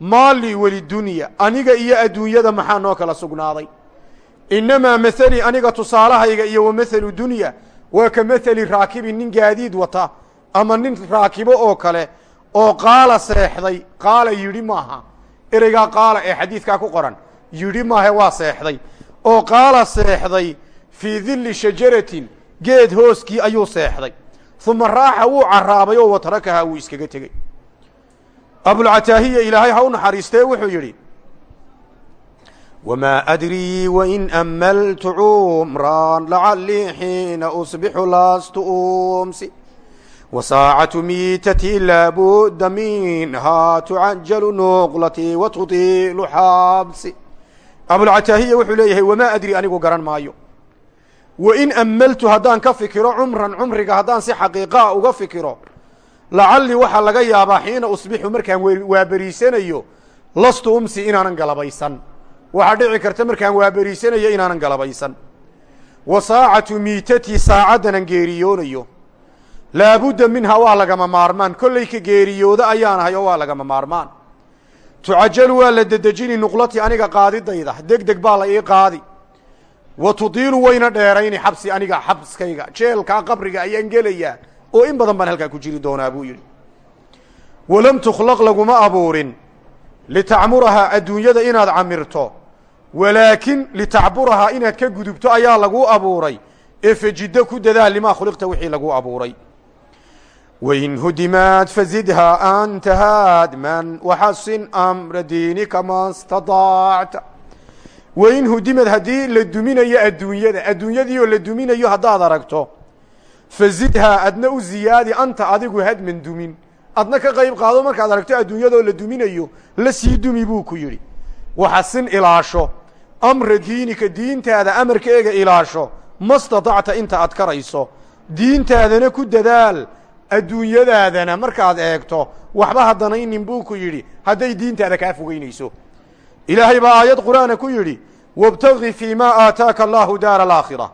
maali welidunya aniga iyo adduunyada maxaa noo kala sugnaaday? Innamaa mahalii aniga tusaalahayga iyo wa mahalu dunya waa ka maheli raakibin nin gaadiid wata ama nin raakibo oo kale oo qaala seexday. Qaala yidhi maaha ereygaa qaala ee xadiidkaa ku qoran yidhi maahe waa seexday. Oo qaala seexday fii dilli shajaratin geed hooskii ayuu seexday. Uma raaxa wuu carraabay oo watarakahaa wuu iskaga tegey. Abulcataahiya ilaahay ha u naxariistee wuxuu yidhi wmaa adrii wain amaltu cumran lacalii xiina usbixu laastu umsi wasaacatu miitati laabudda minhaa tucajalu nuqlatii wa tutiilu xaabsi abulcataahiya wuxuu leeyahay wamaa adri anigu garan maayo wain amaltu haddaan ka fikiro cumran cumriga haddaan si xaqiiqaa uga fikiro lacallii waxaa laga yaabaa xiina usbixu markaan waaberiisanayo lastu umsi inaanan galabaysan waxaa dhici karta markaan waaberiisanayo inaanan galabaysan wa saacatu miitatii saacaddanan geeriyoonayo laabudda minhaa waa lagama maarmaan kollay ka geeriyooda ayaan ahay oo waa lagama maarmaan tucajalu waa la dedejini nuqlatii aniga qaadidayda deg deg baa la ii qaadi wa tudiilu wayna dheerayni xabsi aniga xabskayga jeelkaa qabriga ayaan gelayaa oo in badan baan halkaa ku jiri doonaa buu yidhi walam tukhlaq laguma abuurin litacmurahaa adduunyada inaad camirto walaakin litacburahaa inaad ka gudubto ayaa laguu abuuray ee fejiddo ku dadaal limaa khuliqta wixii laguu abuuray wain hudimaad fazidhaa anta haadman waxasin amra diinika ma stadaacta wain hudimad haddii la duminayo adduunyada adduunyadii oo la duminayo haddaad aragto fazidhaa adna u ziyaadi anta adigu hadman dumin adna ka qayb qaado markaad aragto adduunyadoo la duminayo la sii dumi buu ku yidhi waxasin ilaasho amra diinika diintaada amarkeega ilaasho ma stadacta inta aad karayso diintaadana ku dadaal adduunyadaadana markaad eegto waxba haddanaynin buu ku yidhi hadday diintaada kaa fogeynayso. Ilaahay baa aayad qur'aana ku yidhi wabtagi fii maa aataaka allaahu daara alaakhira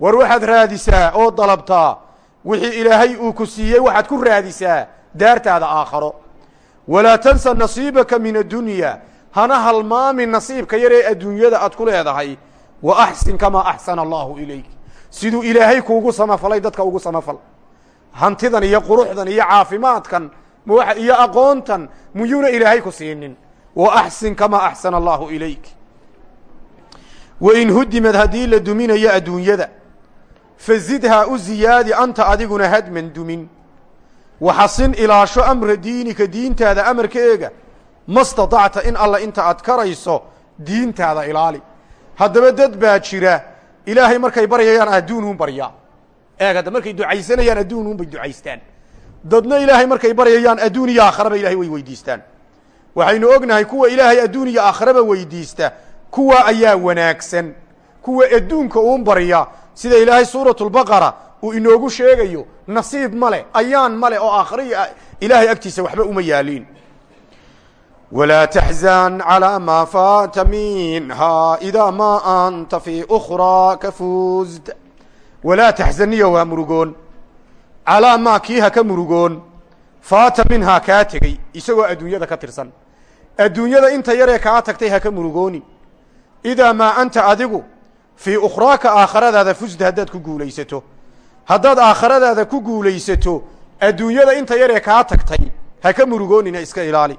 war waxaad raadisaa oo dalabtaa wixii ilaahay uu ku siiyey waxaad ku raadisaa daartaada aakharo. Walaa tansa nasiibaka min addunya hana halmaami nasiibka yar ee adduunyada aad ku leedahay wa axsin kamaa axsana allaahu ilayk. Siduu ilaahay kuugu samafalay dadka ugu samafal hantidan iyo quruxdan iyo caafimaadkan iyo aqoontan muyuuna ilaahay ku siinin. Wa axsin kamaa axsana allaahu ilayk. Wain hudimad haddii la duminayo adduunyada fazidhaa u ziyaadi anta adiguna hadman dumin. Waxasin ilaasho amra diinika diintaada amarkeega. Ma stadacta in alla inta aad karayso diintaada ilaali. Haddaba dad baa jira ilaahay markay baryayaan adduunuun baryaa eeg hadda markay ducaysanayaan adduunuun bay ducaystaan. Dadna ilaahay markay baryayaan adduun iyo aakharaba ilahay way weydiistaan. Waxaynu ognahay kuwa ilaahay adduun iyo aakharaba weydiista kuwa ayaa wanaagsan. Kuwa adduunka uun barya sida ilaahay suuratulbaqara uu inoogu sheegayo nasiib male ayaan male oo aakhare iyo ilaahay agtiisa waxba uma yaaliin walaa taxzan calaa maa faata minhaa idaa maa anta fii ukhraa ka fuuzta walaa taxzaniya waa murugoon. Calaa maa kii ha ka murugoon faata minhaa kaa tegey isagoo adduunyada ka tirsan. Adduunyada inta yaree kaa tagtay ha ka murugooni. Idaa maa anta adigu fii ukhraaka aakhiradaada fusda haddaad ku guulaysato. Haddaad aakhiradaada ku guulaysato adduunyada inta yaree kaa tagtay ha ka murugoonina iska ilaali.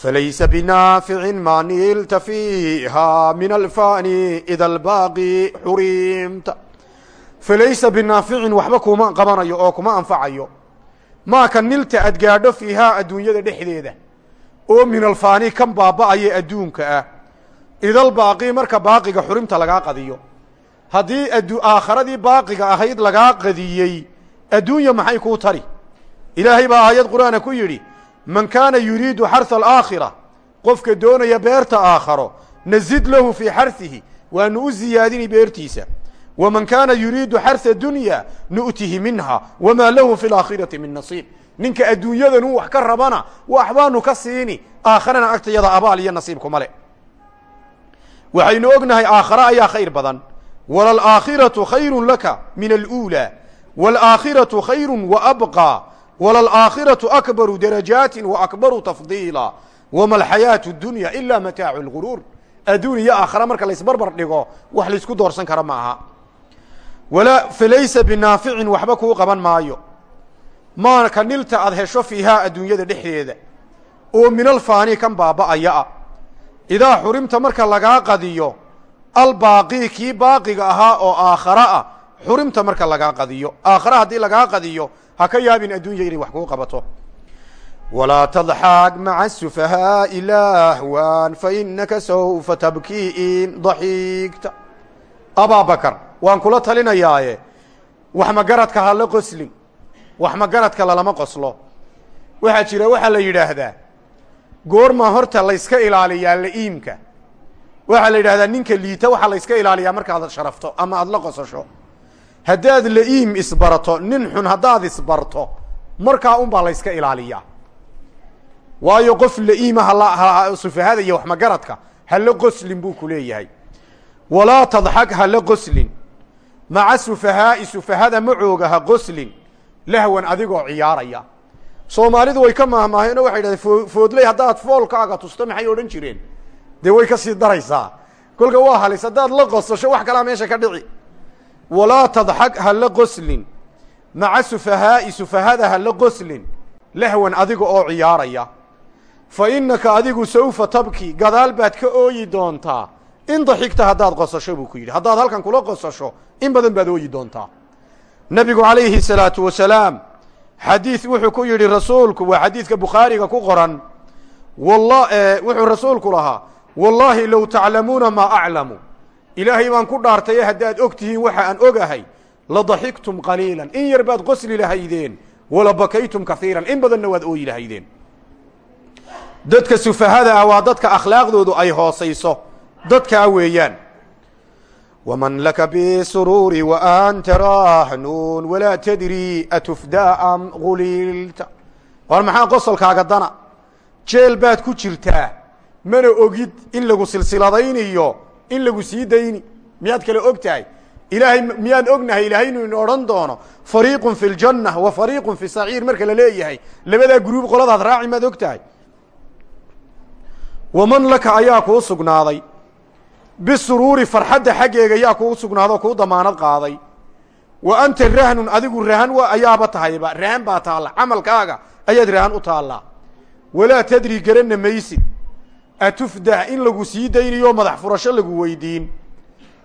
Falaysa binaaficin maa niilta fiiha min alfani ida albaaqi xuriimta falaysa binaaficin waxba kuma qabanayo oo kuma anfacayo maaka nilta aad gaadho fiihaa adduunyada dhexdeeda oo min alfaani kan baaba'aya adduunka ah idalbaaqi marka baaqiga xurimta lagaa qadiyo haddii aakharadii baaqiga ahayd lagaa qadiyey adduunya maxay kuu tari ilaahay baa aayad qur'aana ku yidhi man kaana yuriidu xarha alaakhira qofka doonaya beerta aakharo nazid lahu fii xarhihi waanu u ziyaadini beertiisa waman kaana yuriidu xarha dunya nu'tihi minha wamaa lahu fi laakhirati min nasiib ninka adduunyadanuu wax ka rabana wax baanu ka siini aakharana agtayada abaal iyo nasiibkuma le waxaynu ognahay aakhare ayaa khayr badan walalaakhiratu khayru laka min aluulaa waalaakhiratu khayru waabqaa walalaakhiratu akbaru darajaati waakbaru tafdiila wama alxayaatu dunya ila mataacu lguruur adduun iyo aakhare marka laysbarbar dhigo wax laysku doorsan kara ma aha falaysa binaaficin waxba kuu qaban maayo. Maaka nilta aad hesho fiihaa adduunyada dhexdeeda. Oo minalfaani kan baaba'aya ah idaa xurimta marka lagaa qadiyo albaaqii kii baaqiga ahaa oo aakhara ah xurimta marka lagaa qadiyo. Aakhara haddii lagaa qadiyo ha ka yaabin adduunya inay wax kuu qabato. Walaa tadxaak maca sufahaa'i lahwan fainaka sawfa tabkii in daxiigta abaabakar waan kula talinayaaye wax magaradka hala qoslin. Wax magaradka lalama qoslo. Waxaa jira waxaa la yidhaahdaa goormaa horta layska ilaaliyaa la'iimka. Waxaa la yidhahdaa ninka liita waxaa layska ilaaliyaa markaad sharafto ama aada la qosasho. Haddaad la'iim isbarato nin xun haddaad isbarto markaa un baa layska ilaaliyaa. Waayo qof la'iima hala sufahada iyo wax magaradka hala qoslin buu ku walaa tadxak hala qoslin maca sufahaa'i sufahada macooga ha qoslin lahwan adigoo ciyaaraya. Soomaalidu way ka maahmaaheen oo waxay dhahdeen foodley haddaad foolkaaga tusto maxay odhan jireen? Dee way ka sii daraysaa. Kolka waa halis haddaad la qosasho wax kalaa meesha ka dhici. Walaa tadxak ha la qoslin maca sufahaa'i sufahada ha la qoslin lahwan adiga oo ciyaaraya. Fa innaka adigu sawfa tabki gadaal baad ka ooyi doontaa. In daxigta haddaad qosasho buu ku yidhi. Haddaad halkan kula qosasho in badan baad ooyi doontaa. Nabigu calayhi salaatu wasalaam xadiid wuxuu ku yidhi rasuulku waa xadiidka bukhaariga ku qoran. Wuxuu rasuulku lahaa wallaahi low taclamuuna maa aclamu. Ilaahay baan ku dhaartaye haddaad og waxa aan ogahay la daxiktum qaliilan. In yar baad qosli lahaydeen wala bakaytum kaiiran in badanna waad ooyi lahaydeen. Dadka sufahada ah waa dadka akhlaaqdoodu ay hoosayso. Dadkaa weeyaan wman laka bsuruuri waanta raahnuun walaa tadri atufdaa am guliilta war maxaa qosolkaaga dana jeel baad ku jirtaa mana ogid in lagu silsiladayniyo in lagu sii dayni miyaad kale og tahay ilaahay miyaan ognahay ilaahay inuu in odhan doono fariiqun fi ljanna wa fariiqun fi saciir marka la leeyahay labadaa gruub qoladaad raaci maad og tahay waman laka ayaa kuu sugnaaday bisuruuri farxadda xaggeega yaa kuu sugnaado kuu damaanad qaaday wa anta rahnun adigu rahan wa ayaaba tahayba rahan baa taalla camalkaaga ayaad rahan u taallaa walaa tadri garanna maysid atufdah in lagu sii dayniyo madax furasho lagu weydiin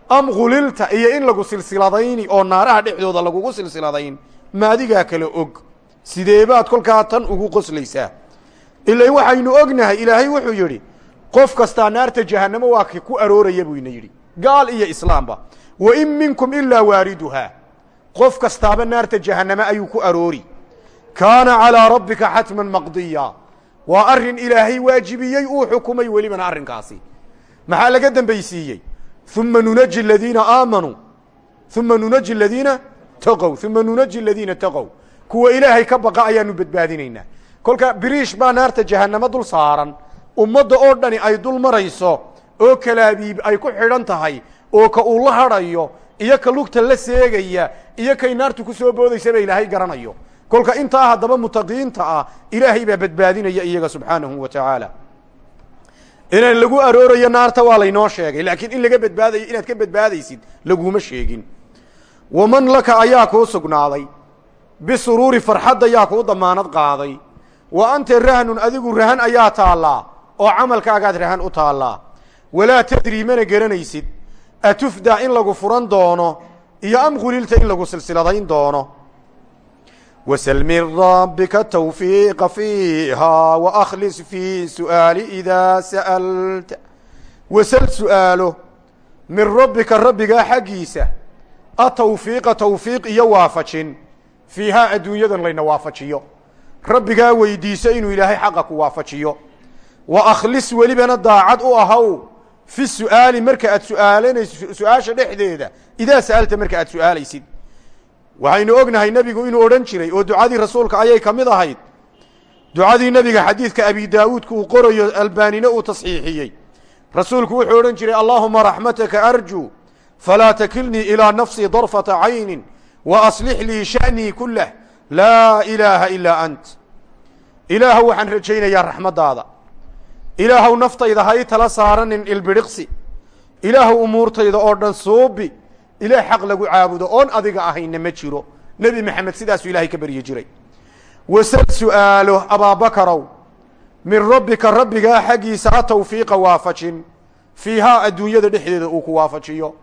am khulilta iyo in lagu silsiladayni oo naaraha dhexdooda lagugu silsiladayn ma adigaa kale og sideebaad kolkaa tan ugu qoslaysaa ila waxaynu ognahay ilaahay wuxuu yidhi qof kastaa naarta jahanamo waa ki ku arooraya buu ina yidhi. Gaal iyo islaamba wa in minkum ilaa waariduhaa qof kastaaba naarta jahaname ayuu ku aroori. Kaana calaa rabbika xatman maqdiya. Waa arrin ilaahay waajibiyey uu xukumay welibana arrinkaasi. Maxaa laga dambaysiiyey? Uma nunaji ladiina aamanuu uma nunaji ladiina taqow uma nunaji aladiina taqow kuwa ilaahay ka baqa ayaanu badbaadinaynaa kolka biriish baa naarta jahanamo dul saaran ummadda oo dhani ay dul marayso oo kalaabiib ay ku xidhan tahay oo ka uu la hadhayo iyo ka lugta la seegaya iyo kay naartu ku soo boodaysaba ilaahay garanayo. Kolka intaa haddaba mutaqiinta ah ilaahay baa badbaadinaya iyaga subxaanahu wa tacaala. Inaan lagu aroorayo naarta waa laynoo sheegay laakiin in laga badbaadayo inaad ka badbaadaysid laguma sheegin. Waman laka ayaa kuu sugnaaday. Bisuruuri farxad ayaa kuu damaanad qaaday. Wa anta rahnun adigu rahan ayaa taallaa oo camalkaagaad rahan u taallaa. Walaa tadrii mana garanaysid. Atufdaa in lagu furan doono iyo am khulilta in lagu silsiladayn doono. Wasl min rabbika tawfiiqa fiiha wakhlis fii su'aali idaa sa'alta wasal su'aalo min rabbika rabbigaa xaggiisa. Atawfiiqa tawfiiq iyo waafajin. Fiihaa adduunyadan layna waafajiyo. Rabbigaa weydiiso inuu ilaahay xaqa ku waafajiyo wa akhlis welibana daacad u ahaw fi su'aali marka aad su'aalanayso su'aasha dhexdeeda idaa sa'alta marka aad su'aalaysid. Waxaynu ognahay nebigu inuu odhan jiray oo ducadii rasuulka ayay ka mid ahayd. Ducadii nebiga xadiidka abi daawuudka uu qorayo albaanina uu tasxiixiyey. Rasuulku wuxuu odhan jiray allaahuma raxmataka arjuu falaa takilnii ilaa nafsii darfata caynin wa aslix lii sha'nii kulah laa ilaaha ilaa ant. Ilaahow waxaan rajaynayaa raxmaddaada ilaahow naftayda ha ii tala saaranin ilbidhiqsi ilaahow umuurtayda oo dhan suubi ilaah xaq lagu caabudo oon adiga ahayna ma jiro. Nebi maxamed sidaasuu ilaahay ka baryi jiray. Wasal su'aalo abaabakarow min rabbika rabbigaa xaggiisa ha tawfiiqa waafajin. Fiihaa adduunyada dhexdeeda uu ku waafajiyo.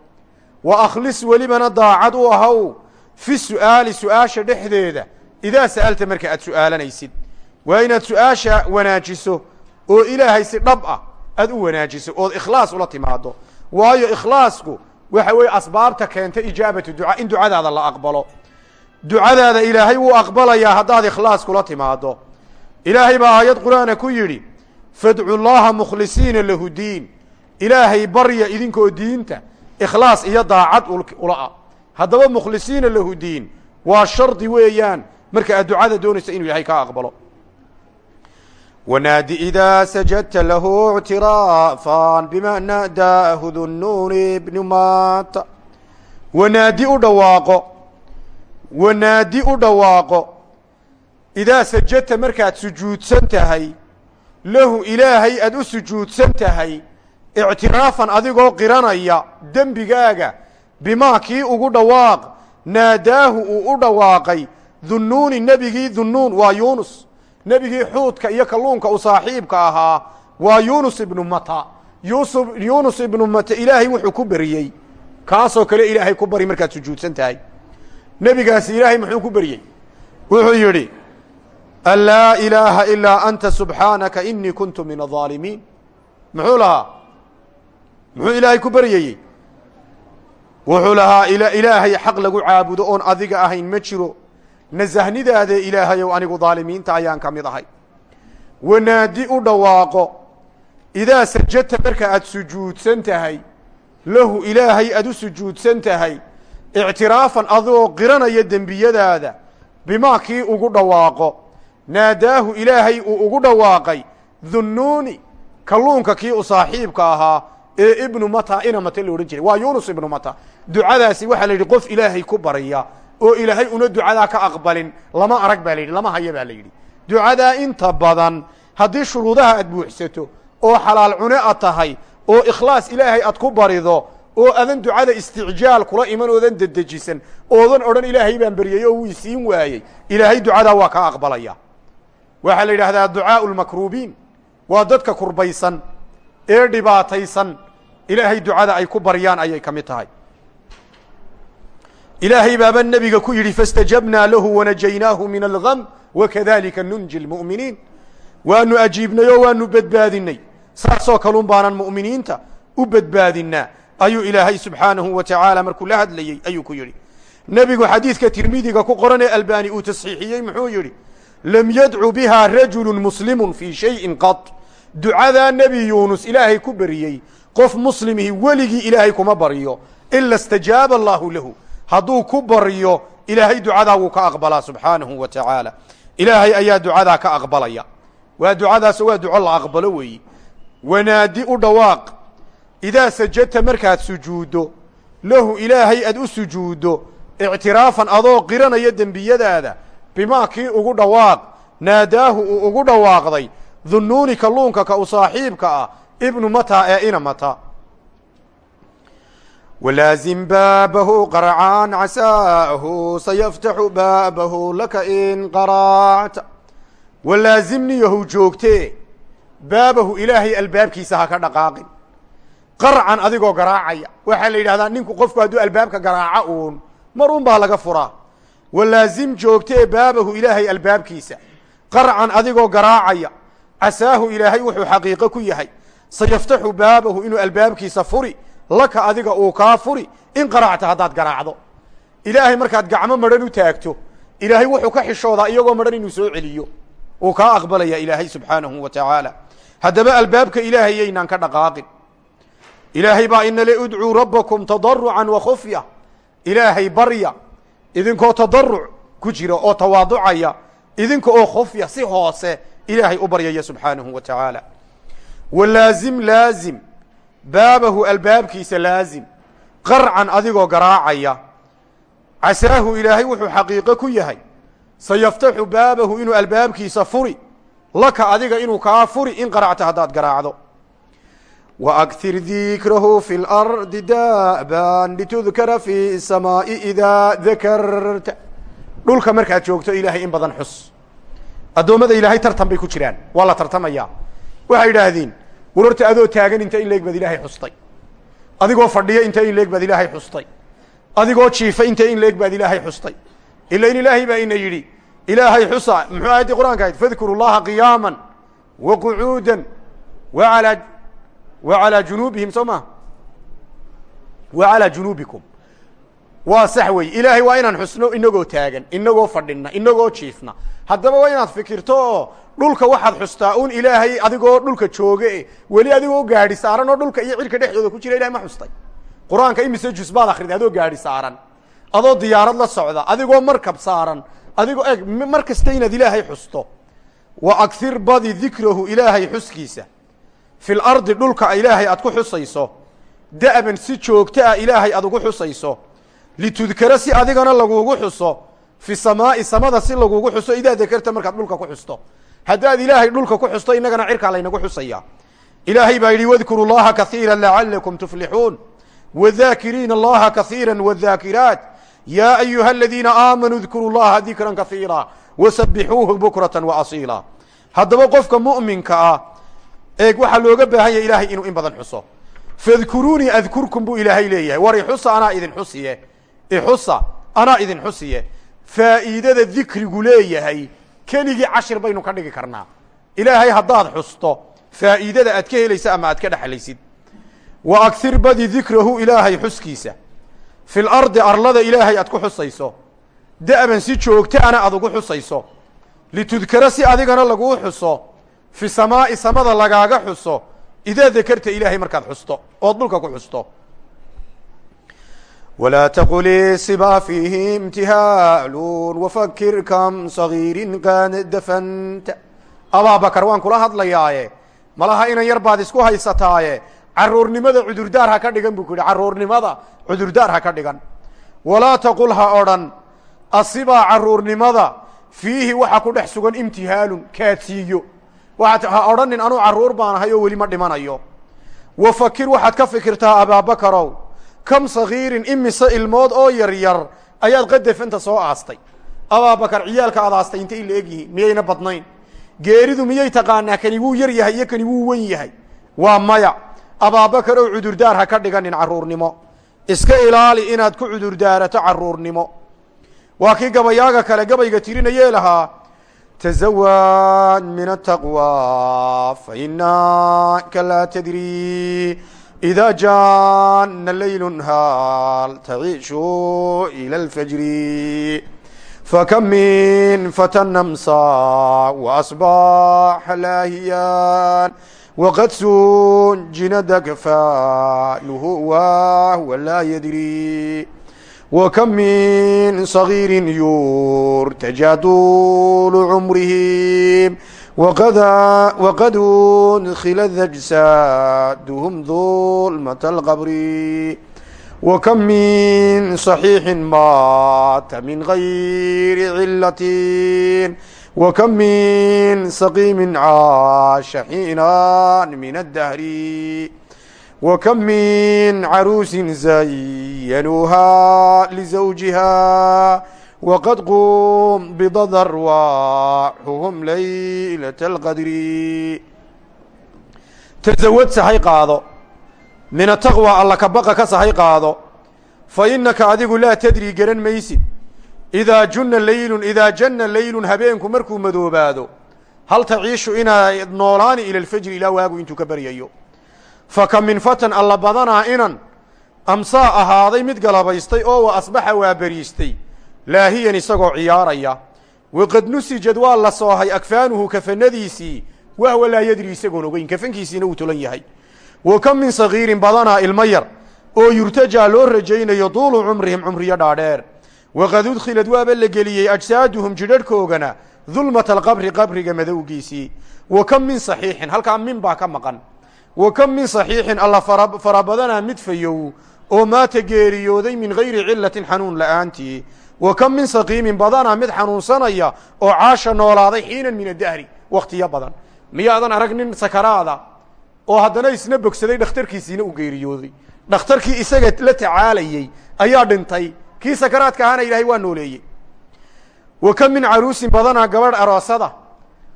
Wa akhlis welibana daacad u ahow. Fi su'aali su'aasha dhexdeeda. Idaa sa'alta marka aad su'aalanaysid. Waa inaad su'aasha wanaajiso oo ilaahay si dhab ah aad u wanaajiso ood ikhlaas ula timaado waayo ikhlaasku waxa weeye asbaabta keenta ijaabatu ducaa in ducadaada la aqbalo. Ducadaada ilaahay wuu aqbalayaa haddaad ikhlaas kula timaado ilaahay baa aayad qur'aana ku yidhi fadcu llaha mukhlisiina lahu diin. Ilaahay barya idinkoo diinta ikhlaas iyo daacad ula ah. Haddaba mukhlisiina lahu diin waa shardi weeyaan marka aad ducada doonaysa inuu ilaahay ka aqbalo wnaadi إida sajadta lahu اctiraafan bima nadaahu dunuuni bnu mata wanaadi u dhawaaqo wanaadi u dhawaaqo idaa sajadta markaad sujuudsan tahay lahu ilaahay aad u sujuudsan tahay ictiraafan adigoo qiranaya dembigaaga bimaa kii ugu dhawaaq naadaahu uu u dhawaaqay dunnuuni nebigii dunnuun waa yuunus nebigii xuudka iyo kalluunka u saaxiibka ahaa waa yuunus ibnu mata. Yusuf yuunus ibnu mata ilaahay wuxuu ku beriyey kaasoo kale ilaahay ku bari markaad sujuudsan tahay. Nebigaasi ilaahay muxuu ku beryey wuxuu yidhi an laa ilaaha ilaa anta subxaanaka inii kuntu min aaalimiin muxuu lahaa? Muxuu ilaahay ku beryayey wuxuu lahaa ilaahay xaq lagu caabudo oon adiga ahayn ma jiro nasahnidaadee ilaahayow anigu daalimiinta ayaan ka mid ahay. Wanaadi u dhawaaqo idaa sajadta marka aad sujuudsan tahay lahu ilaahay aad u sujuudsan tahay ictiraafan adigoo qiranaya dembiyadaada bimaa kii ugu dhawaaqo. Naadaahu ilaahay uu ugu dhawaaqay dhunnuuni kalluunka kii u saaxiibka ahaa ee ibnu mata ina mata la odhan jiray. Waa yuunus ibnu mata ducadaasi waxaa la yidhi qof ilaahay ku barya oo ilaahay una ducadaa ka aqbalin. Lama arag baa la yidhi lama haya baa la yidhi. Ducadaa inta badan haddii shuruudaha aad buuxsato oo xalaal cune ad tahay oo ikhlaas ilaahay aad ku barido oo adan ducada isticjaal kula iman oodan dedejisan oodan odhan ilaahay baan beryey oo wii siin waayey. Ilaahay ducadaa waa ka aqbalaya. Waxaa la yidhaahdaa ducaau lmakruubiin waa dadka kurbaysan ee dhibaataysan. Ilaahay ducada ay ku baryaan ayay ka mid tahay ilaahay baaba nebiga ku yidhi faاstajabnaa lahu wanajaynaahu min algam wakadalika nunji lmu'miniin waanu ajiibnay oo waanu badbaadinay saasoo kalun baanan mu'miniinta u badbaadinaa ayuu ilaahay subxaanahu wa tacaala markuu la hadlayey ayuu ku yidhi nebigu xadiidka tirmidiga ku qoran ee albaani uu tasxiixiyey muxuu yidhi lam yadcu biha rajulu muslimu fii shayin qad ducadaa nebi yuunus ilaahay ku beriyey qof muslimihi weligii ilaahay kuma baryo ila اstajaaba allahu lahu hadduu ku baryo ilaahay ducadaa wuu ka aqbalaa subxaanahu wa tacaala. Ilaahay ayaa ducadaa ka aqbalaya. Waa ducadaas waa duco la aqbalo weeyi. Wanaadi u dhawaaq. Idaa sajadta markaad sujuuddo lahu ilaahay aad u sujuuddo ictiraafan adoo qiranaya dembiyadaada bimaa kii ugu dhawaaq naadaahu uu ugu dhawaaqday dunnuuni kalluunka ka u saaxiibka ah ibnu mata ee ina mata wlaazim baabahu qarcaan casaahu sayaftaxu baabahu laka in qaracta walaazimniyahu joogtee baabahu ilaahay albaabkiisa ha ka dhaqaaqin qarcan adigoo garaacaya waxaa la yidhahdaa ninku qofku hadduu albaabka garaaco uun mar un baa laga furaa walaazim joogtee baabahu ilaahay albaabkiisa qarcan adigoo garaacaya casaahu ilaahay wuxuu xaqiiqo ku yahay sayaftaxu baabahu inuu albaabkiisa furi laka adiga uu kaa furi in qaracta haddaad garaacdo. Ilaahay markaad gacmo madhan u taagto ilaahay wuxuu ka xishoodaa iyagoo madhan inuu soo celiyo. Uu kaa aqbalaya ilaahay subxaanahu wa tacaala. Haddaba albaabka ilaahay yaynaan ka dhaqaaqin. Ilaahay baa inale udcuu rabbakum tadarucan wa khufya. Ilaahay barya idinkoo tadaruc ku jira oo tawaaducaya idinka oo khufya si hoose ilaahay u baryaya subxaanahu wa tacaala. Wa laazim laazim baabahu albaabkiisa laazim. Qarcan adigoo garaacaya. Casaahu ilaahay wuxuu xaqiiqo ku yahay. Sayaftaxu baabahu inuu albaabkiisa furi. Laka adiga inuu kaa furi in qaracta haddaad garaacdo. Wa akir dikrahu fi lardi daaban litudkara fi samaa'i idaa dakarta dhulka markaad joogto ilaahay in badan xus. Addoommada ilaahay tartan bay ku jiraan. Waa la tartamayaa. Waxay idhaahdeen war horta adoo taagan inta in leeg baad ilaahay xustay. Adigoo fadhiya inta in leeg baad ilaahay xustay. Adigoo jiifa inta in leeg baad ilaahay xustay. Ila in baa ina yidhi ilaahay xusa. Muxuu aayaddii qur'anka ahayd fadkuru llaha qiyaama wa qucuuda wa alaa wa calaa junuubihim soo ma? Wa calaa junuubikum. Waa sax wey ilaahay waa inaan xusno inagoo taagan inagoo fadhina inagoo jiifna. Haddaba waa inaad fikirto oo dhulka waxaad xustaa un ilaahay adigoo dhulka jooge weli adigoo gaadhi saaran oo dhulka iyo cirka dhexdooda ku jira ilahay ma xustay. Qur'aanka imise jus baad akrida adoo gaadhi saaran. Adoo diyaarad la socda adigoo markab saaran. Adigoo eg mar kasta inaad ilaahay xusto. Wa akhir badi dikrahu ilaahay xuskiisa. Fi lardi dhulka ilaahay aad ku xusayso. Da'ban si joogto ah ilaahay aad ugu xusayso. Litudkara si adigana lagugu xuso. Fi samaa'i samada si lagugu xuso. Idaa dakarta markaad dhulka ku xusto haddaad ilaahay dhulka ku xusto innagana cirkaa laynagu xusaya ilaahay baa yidhi wadkuru llaha kaiira lacalakum tuflixuun. Wadaakiriina allaha kaiira wadaakiraat yaa ayuha aladiina aamanuu dkuru llaha dikran kaiira wasabixuuhu bukratan waasiila haddaba qofka mu'minka ah eeg waxaa looga baahan yahay ilaahay inuu in badan xuso. Fadkuruunii adkurkum buu ilaahay leeyahay. War ixusa anaa idin xusiye. Ixusa anaa idin xusiye. Faa'iidada dikrigu leeyahay keligii cashir baynu ka dhigi karnaa. Ilaahay haddaad xusto faa'iidada aad ka helaysa ama aad ka dhexlaysid wa akhir badi dikrahu ilaahay xuskiisa. Fi lardi arlada ilaahay aad ku xusayso. Da'ban si joogtaana aad ugu xusayso. Litudkara si adigana laguu xuso. Fi samaa'i samada lagaaga xuso. Idaa dakarta ilaahay markaad xusto ood dhulka ku xusto walaa taquli siba fiihi imtihaalun wafakir kam sagiirin qad dafanta abaabakar waan kula hadlayaaye malaha inan yar baad isku haysataaye caruurnimada cudurdaar ha ka dhigan buu ku yidhi caruurnimada cudurdaar ha ka dhigan walaa taqul ha odhan asibaa caruurnimada fiihi waxa ku dhex sugan imtihaalun kaadsiiyo ha odhanin anuu carruur baan ahay oo weli ma dhimanayo wa fakir waxaad ka fikirtaa abaabakarow kam sakiirin imise ilmood oo yar yar ayaad qadaf inta soo aastay. Abaabakar ciyaalka aad aastay inta ila egyihiin miyayna badnayn? Geeridu miyay taqaanaa? Kani wuu yar yahay iyo kani wuu wen yahay? Waa maya. Abaabakar oo cudurdaar ha ka dhiganin caruurnimo iska ilaali inaad ku cudurdaarato caruurnimo waa kii gabayaaga kale gabayga tirinayee lahaa tazawaj min ataqwa fa inaaka laa tadri إda jana layl hal taciishu إlى الfjr fakm min ftى نمsى وأصباح laahiyan وqad sunjina dgfاnه whw laa ydrي وkم min صغيir yurتجى طuل cمrه وqad udkila أجساadهم ظulمة الqبr وkم min صحيiح mاt min غayr عilaة وkم min سقيم cاaش حيiنا min الدهر وkم min caruusi zayanuuha wqad quum bidada rwaaxuhum laylata alqadri tasawad sahay qaado min ataqwa alla ka baqa ka sahay qaado fa innaka adigu laa tadri garan maysid idaa junna laylun idaa janna laylun habeenku markuu madoobaado hal taciishu inaad noolaani ila alfajri ilaa waagu intuu ka baryayo fa ka min fatan alla badanaa inan amsaa ahaaday mid galabaystay oo asbaxa waa laahiyan isagoo ciyaaraya. Waqad nusijad waa la soohay akfaanuhu kafanadiisii wahwa laa yadri isagoon ogeyn kafankiisiina uu tolan yahay. Wa kam min sagiirin badanaa ilmo yar oo yurtajaa loo rajaynayo duulu cumrihim cumriyo dhaadheer. Waqad udkhilad waaba la geliyey ajsaaduhum jidharhkoogana dulmata alqabri qabriga madowgiisii. Wa kam min saxiixin halkaa min baa ka maqan. Wa kam min saxiixin alla fara badanaa mid fayow oo maata geeriyooday min gayri cilatin xanuun la'aantii wa kam min saqiimin badanaa mid xanuunsanaya oo caasha noolaaday xiinan min adahri wakhtiyo badan. Miyaadan arag nin sakaraada oo haddana isna bogsaday dhakhtarkiisiina u geeriyooday. Dhakhtarkii isaga la tacaalayey ayaa dhintay kii sakaraadka ahaana ilaahay waa nooleeyey. Wa kam min caruusin badanaa gabadh aroosada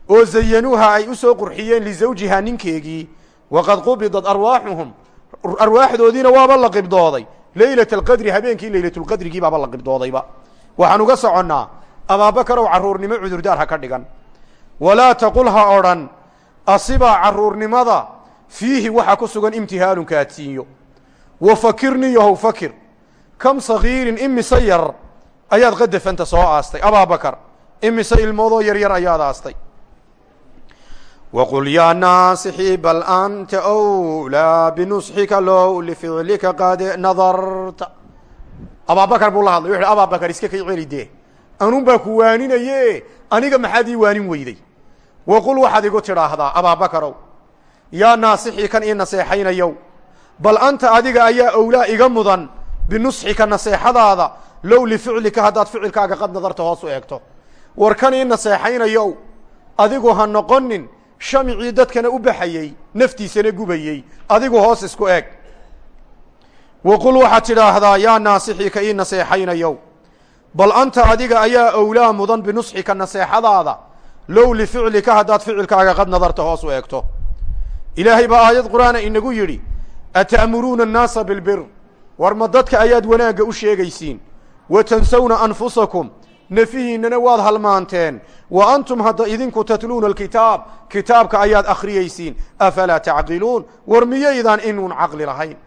oo zayanuuha ay u soo qurxiyeen lizawjiha ninkeegii waqad qubidad arwaaxuhum. Arwaaxdoodiina waaba la qibdooday. Leylata alqadri habeenkii leylatulqadrigii baaba la qibdoodayba waxaan uga soconnaa abaabakar ow carruurnimo cudurdaar ha ka dhigan. Walaa taqul ha odhan asibaa carruurnimada fiihi waxaa ku sugan imtihaalun kaadsiinyo wa fakirni yahow fakir kam sagiirin imise yar ayaad qadafanta soo aastay. Abaabakar imise ilmoodoo yar yar ayaad aastay. Wqul yaa naasixii bal anta wlaa binusxika low lificlika qad nadarta abaabakar buu la hadlay wuxu abaabakar iska kay celi dee anun baa ku waaninaye aniga maxaad ii waanin weyday? Waqul waxaad igu tidhaahdaa abaabakarow yaa naasixii kan ii naseexaynayow bal anta adiga ayaa owlaa iga mudan binusxika naseexadaada low lificlika haddaad ficilkaaga qad nadarta hoos u eegto. War kan ii naseexaynayow adigu ha noqonin shamicii dadkana u baxayey naftiisana gubayey adigu hoos isku eeg waqul waxaad tidhaahdaa yaa naasixii ka ii naseexaynayow bal anta adiga ayaa owlaa mudan binusxika naseexadaada low lificlika haddaad ficilkaaga qad nadarta hoos u eegto ilaahay baa aayad qur'aana inagu yidhi ata'muruuna annaasa bilbir war ma dadka ayaad wanaagga u sheegaysiin wa tansawna anfusakum nefihiinnana waad halmaanteen wa antum hadda idinku tatluuna alkitaab kitaabka ayaad akhriyaysiin afalaa tacqiluun war miyaydaan inuun caqli lahayn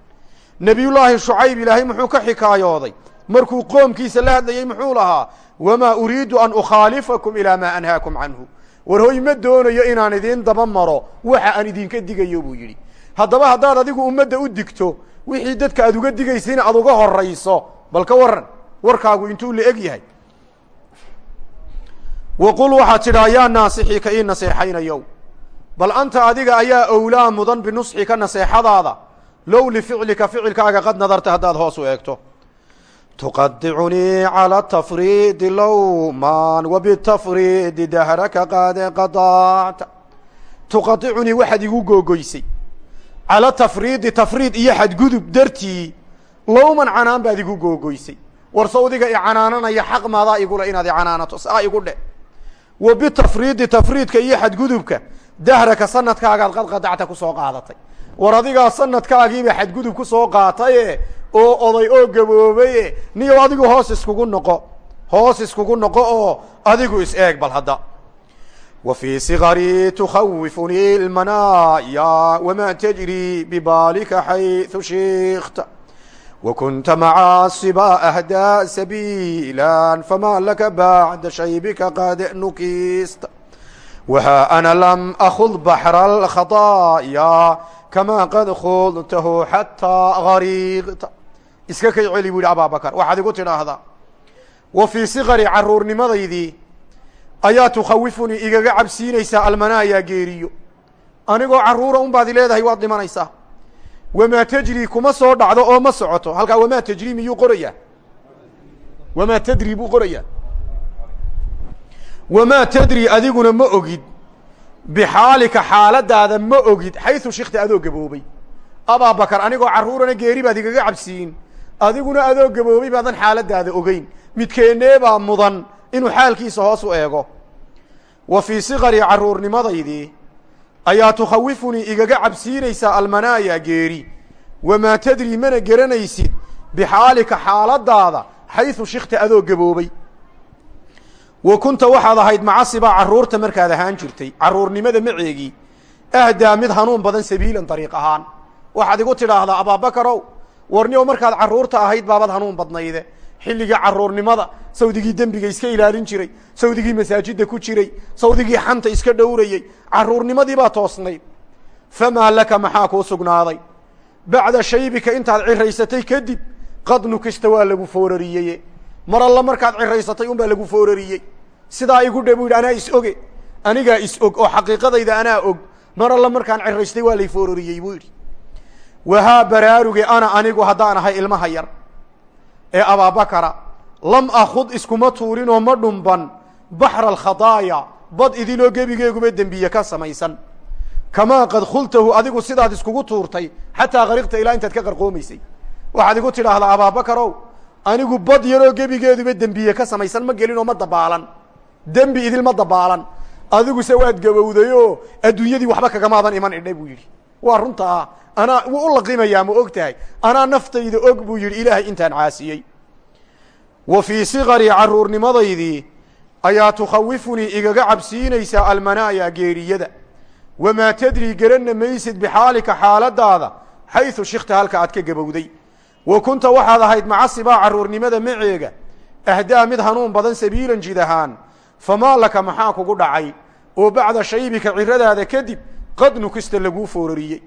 nebiyullaahi shucayb ilaahay muxuu ka xikaayooday. Markuu qoomkiisa la hadlayey muxuu lahaa wamaa uriidu an ukhaalifakum ilaa maa anhaakum canhu. War hoy ma doonayo inaan idiin daba maro waxa aan idinka digayo buu yidhi. Haddaba haddaad adigu ummadda u digto wixii dadka aad uga digaysiina aad uga horayso bal ka warran warkaagu intuu la eg yahay. Waqul waxaad tidhaa yaa naasixii ka ii bal anta adiga ayaa owlaa mudan binusxika naseexadaada low lificlika ficilkaaga qad nadarta haddaad hoos u eegto tuqadicunii calى tafriidi lowman wabitafriidi dahraka qaade qadaacta tuqadicunii waxaad igu googoysay cala tafriidi tafriid iyo xadgudub dartii lowman canaan baad igu googoysay war sawdiga i canaananaya xaq maadaa igule inaad i canaanato saa igu dhe wa bitafriidi tafriidka iyo xadgudubka dahraka sanadkaagaad qad qadacta ku soo qaadatay war adigaa sanadkaagiiba xadgudub ku soo qaataye oo oday oo gaboobaye niyow adigu hoos iskugu noqo hoos iskugu noqo oo adigu is-eeg bal hadda. Wa fii sikarii tukhawifunii lmanaaya wamaa tajrii bibaalika xaytu shiikta wa kunta macaasiba ahdaa sabiila famaa laka bacda shaybika qad nukiista wahaa ana lam akhud baxra kamaa qad khultahu xataa gariiqta iska kay celi bu yidhi abaabakar waxaad igu tidhaahdaa wa fii sikari caruurnimadaydii ayaa tukhawifunii igaga cabsiinaysaa almanaayaa geeriyo anigoo carruura un baad leedahay waad dhimanaysaa wamaa tajri kuma soo dhacdo oo ma socoto halkaa wamaa tajri miyuu qorayaa wamaa tadri buu qorayaa wamaa tadri adiguna ma ogid bixaalika xaaladaada ma ogid xaysu shikta adoo gaboobay abaabakar anigoo carruurana geeri baad igaga cabsiin adiguna adoo gaboobay baadan xaaladaada ogeyn midkeennee baa mudan inuu xaalkiisa hoos u eego wa fii sikari carruurnimadaydii ayaa tukhawifunii igaga cabsiinaysaa almanaaya geeri wamaa tadri mana garanaysid bixaalika xaaladaada xaysu shikta adoo gaboobay wa kunta waxaad ahayd macasibaa carruurta markaad ahaan jirtay. Carruurnimada maceegii ahdaa mid hanuun badan sabiilan dariiq ahaan. Waxaad igu tidhaahdaa abaabakarow warniow markaad carruurta ahayd baabad hanuun badnayde. Xilligii carruurnimada sawdigii dembiga iska ilaalin jiray sawdigii masaajidda ku jiray sawdigii xanta iska dhowrayey carruurnimadii baa toosnayd. Famaa laka maxaa kuu sugnaaday? Bacda shaybika intaad ciraysatay kadib qad nukista waa lagu foorariyeye. Mar alla markaad ciraysatay unbaa lagu foorariyey sidaa igu dhe bu yidhi anaa is oge. Anigaa is og oo xaqiiqadayda anaa og. Mar alla markaan ciraystay waa lay foorariyey buu yidhi. Wahaa baraaruge ana anigu haddaan ahay ilmaha yar ee abaabakara lam akhud iskuma tuurinoo ma dhumban baxra alkhadaaya bad idinoo gebigeeguba dembiye ka samaysan. Kamaa qad khultahu adigu sidaad iskugu tuurtay xataa kariqta ilaa intaad ka qarqoomaysay. Waxaad igu tidhaahdaa abaabakarow anigu bad yaroo gebigeeduba dembiye ka samaysan ma gelin oo ma dabaalan dembi idil ma dabaalan adiguse waad gabowday oo adduunyadii waxba kagamaadan iman idhe buu yidhi. Waa runta ah. Wuu u laqimayaa ma og tahay anaa naftayda og buu yidhi ilaahay intaan caasiyey. Wa fii sikari carruurnimadaydii ayaa tukhawifunii igaga cabsiinaysaa almanaaya geeriyada. Wamaa tadrii garanna maysid bixaalika xaaladaada xaysu shikta halka aad ka gabowday. Wa kunta waxaad ahayd macasibaa carruurnimada maceega. Ahdaa mid hanuun badan sabiilan jid ahaan famaa laka maxaa kugu dhacay? oo bacda shaybika ciradaada kadib qad nukista laguu foorariyey.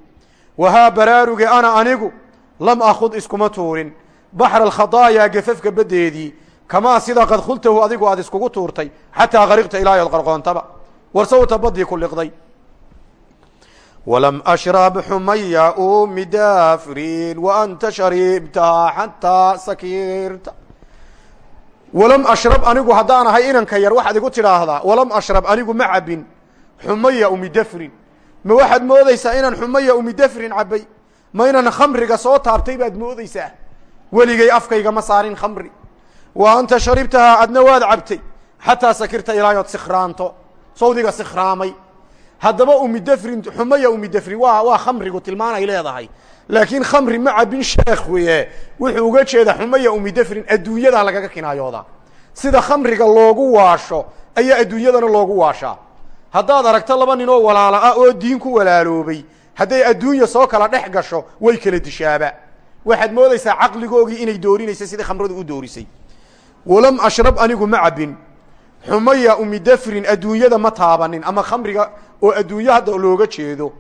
Wahaa baraaruge ana anigu lam akhud iskuma tuurin. Baxra alkhadaayaa gafafka baddeedii kamaa sida qad khultahu adigu aad iskugu tuurtay xataa kariqta ilaahi od qarqoontaba. War sawta baddii ku liqday. Walam ashrab xumaya umi daafrin wa anta sakirta walam ashrab anigu haddaan ahay inanka yar waxaad igu tidhaahdaa walam ashrab anigu ma cabin xumaya umi dafrin. Ma waxaad moodeysaa inaan xumaya umi dafrin cabay ma inan khamriga soo taabtay baad moodeysaa weligay afkayga ma saarin khamri. Wa anta sharibtahaa adna waad cabtay. Xataa sakirta ilaayood sikhraanto sawdiga sikhraamay haddaba umidafrin xumaya umidafrin waa waa khamrigu tilmaanay leedahay laakiin khamri ma cabin sheekh weye wuxuu uga jeeda xumaya umidafrin adduunyadaa lagaga kinaayoodaa sida khamriga loogu waasho ayaa adduunyadana loogu waashaa. Haddaad aragto laba nin oo walaala ah oo diin ku walaaloobay hadday adduunya soo kala dhex gasho way kala dishaaba. Waxaad moodaysaa caqligoogii inay doorinaysa sidii khamradu u doorisay. Walam ashrab anigu ma cabin xumaya umidafrin adduunyada ma taabanin ama khamriga oo adduunyo hadda looga jeedo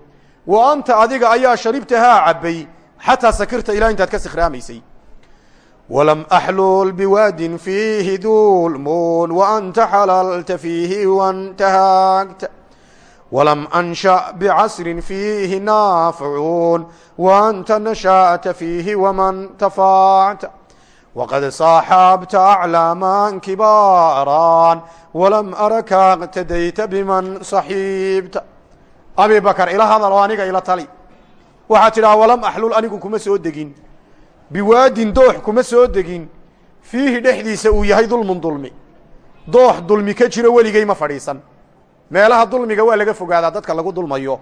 wa anta adiga ayaa sharibtahaa cabbay xataa sakirta ilaa intaad ka sikhraamaysay walam axlul biwaadin fiihi dulmun waanta xalalta fiihi wantahaagta walam ansha bicasrin fiihi naaficuun waanta nashaata fiihi waman tafaacta waqad saaxaabta aclaaman kibaaran walam araka qtadayta biman saxiibta abi bakar ila hadal oo aniga ila tali. Waxaa tidhaha walam axlul anigu kuma soo degin. Biwaadin doox kuma soo degin. Fiihi dhexdiisa uu yahay dulmun dulmi. Doox dulmi ka jiro weligay ma fadhiisan. Meelaha dulmiga waa laga fogaadaa dadka lagu dulmayo.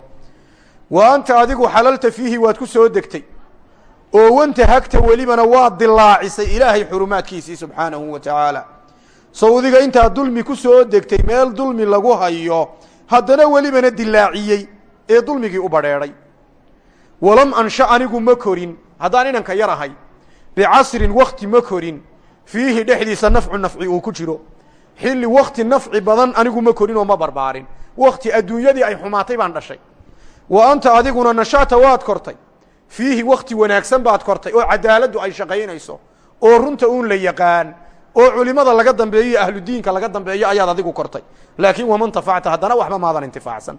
Wa anta adigu xalalta fiihi waad ku soo degtay. Oo wantahagta welibana waa dilaacisay ilaahay xurumaadkiisii subxaanahu wa tacaala sawdiga intaa dulmi ku soo degtay meel dulmi lagu hayo haddana welibana dilaaciyey ee dulmigii u badheedhay walam ansha anigu ma korin haddaan inanka yar ahay bicasrin wakti ma korin fiihi dhexdiisa nafcu nafci uu ku jiro. Xilli wakti nafci badan anigu ma korin oo ma barbaarin. Wakti adduunyadii ay xumaatay baan dhashay. Wa anta adiguna nashaata waad kortay. Fiihi wakti wanaagsan baad kortay oo cadaaladdu ay shaqaynayso oo runta uun la yaqaan oo culimada laga dambeeyo iyo ahludiinka laga dambeeyo ayaad adigu kortay. Laakiin waman tafacta haddana waxba maadan intifaacsan.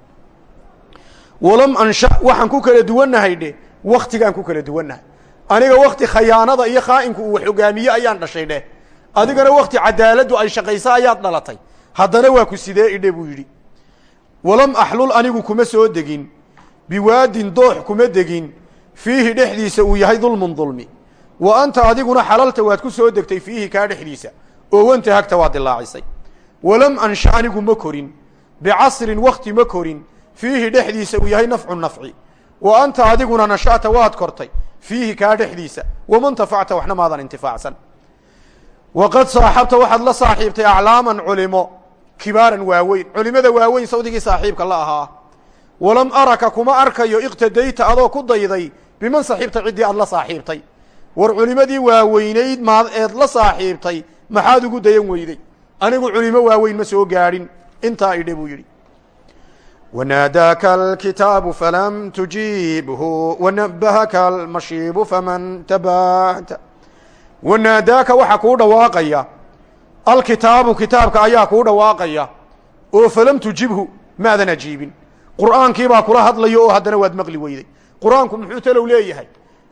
Walam ansha waxaan ku kala duwannahay dheh waktigaan ku kala duwannahay aniga wakti khayaanada iyo khaa'inku uu wax hogaamiye ayaan dhashay dheh adigana wakti cadaaladdu ay shaqaysa ayaad dhalatay. Haddana waa ku sidee idhe buu yidhi. Walam axlul anigu kuma soo degin. Biwaadin doox kuma degin. Fiihi dhexdiisa uu yahay dulmun dulmi wa anta adiguna xalalta waad ku soo degtay fiihi kaa dhexdiisa. Oo wantahagta waad dilaacisay walam ansha anigu ma korin. Bicasrin wakti ma korin. Fiihi dhexdiisa uu yahay nafcu nafci. Wa anta adiguna nasha'ta waad kortay. Fiihi kaa dhexdiisa. Waman tafacta waxna maadan intifaacsan. Waqad saaxabta waxaad la saaxiibtay aclaaman culimo. Kibaaran waaweyn. Culimada waaweyn sawdigii saaxiibka la ahaa. Walam araka kuma arkayo iqtadayta adoo ku dayday. Biman saxiibta ciddii aad la saaxiibtay war culimadii waaweynayd maad eed la saaxiibtay maxaad ugu dayan weyday. Anigu culimo waaweyn ma soo gaadhin intaa idhe buu yidhi. Wanaadaaka alkitaabu falam tujiibhu wanabahaka almashiibu faman tabahta. Wanaadaaka waxa kuu dhawaaqaya alkitaabu kitaabka ayaa kuu dhawaaqaya oo falam tujibhu maadan ajiibin. Qur'aankii baa kula hadlaya oo haddana waad maqli weyday. Qur'aanku muxuu talow leeyahay?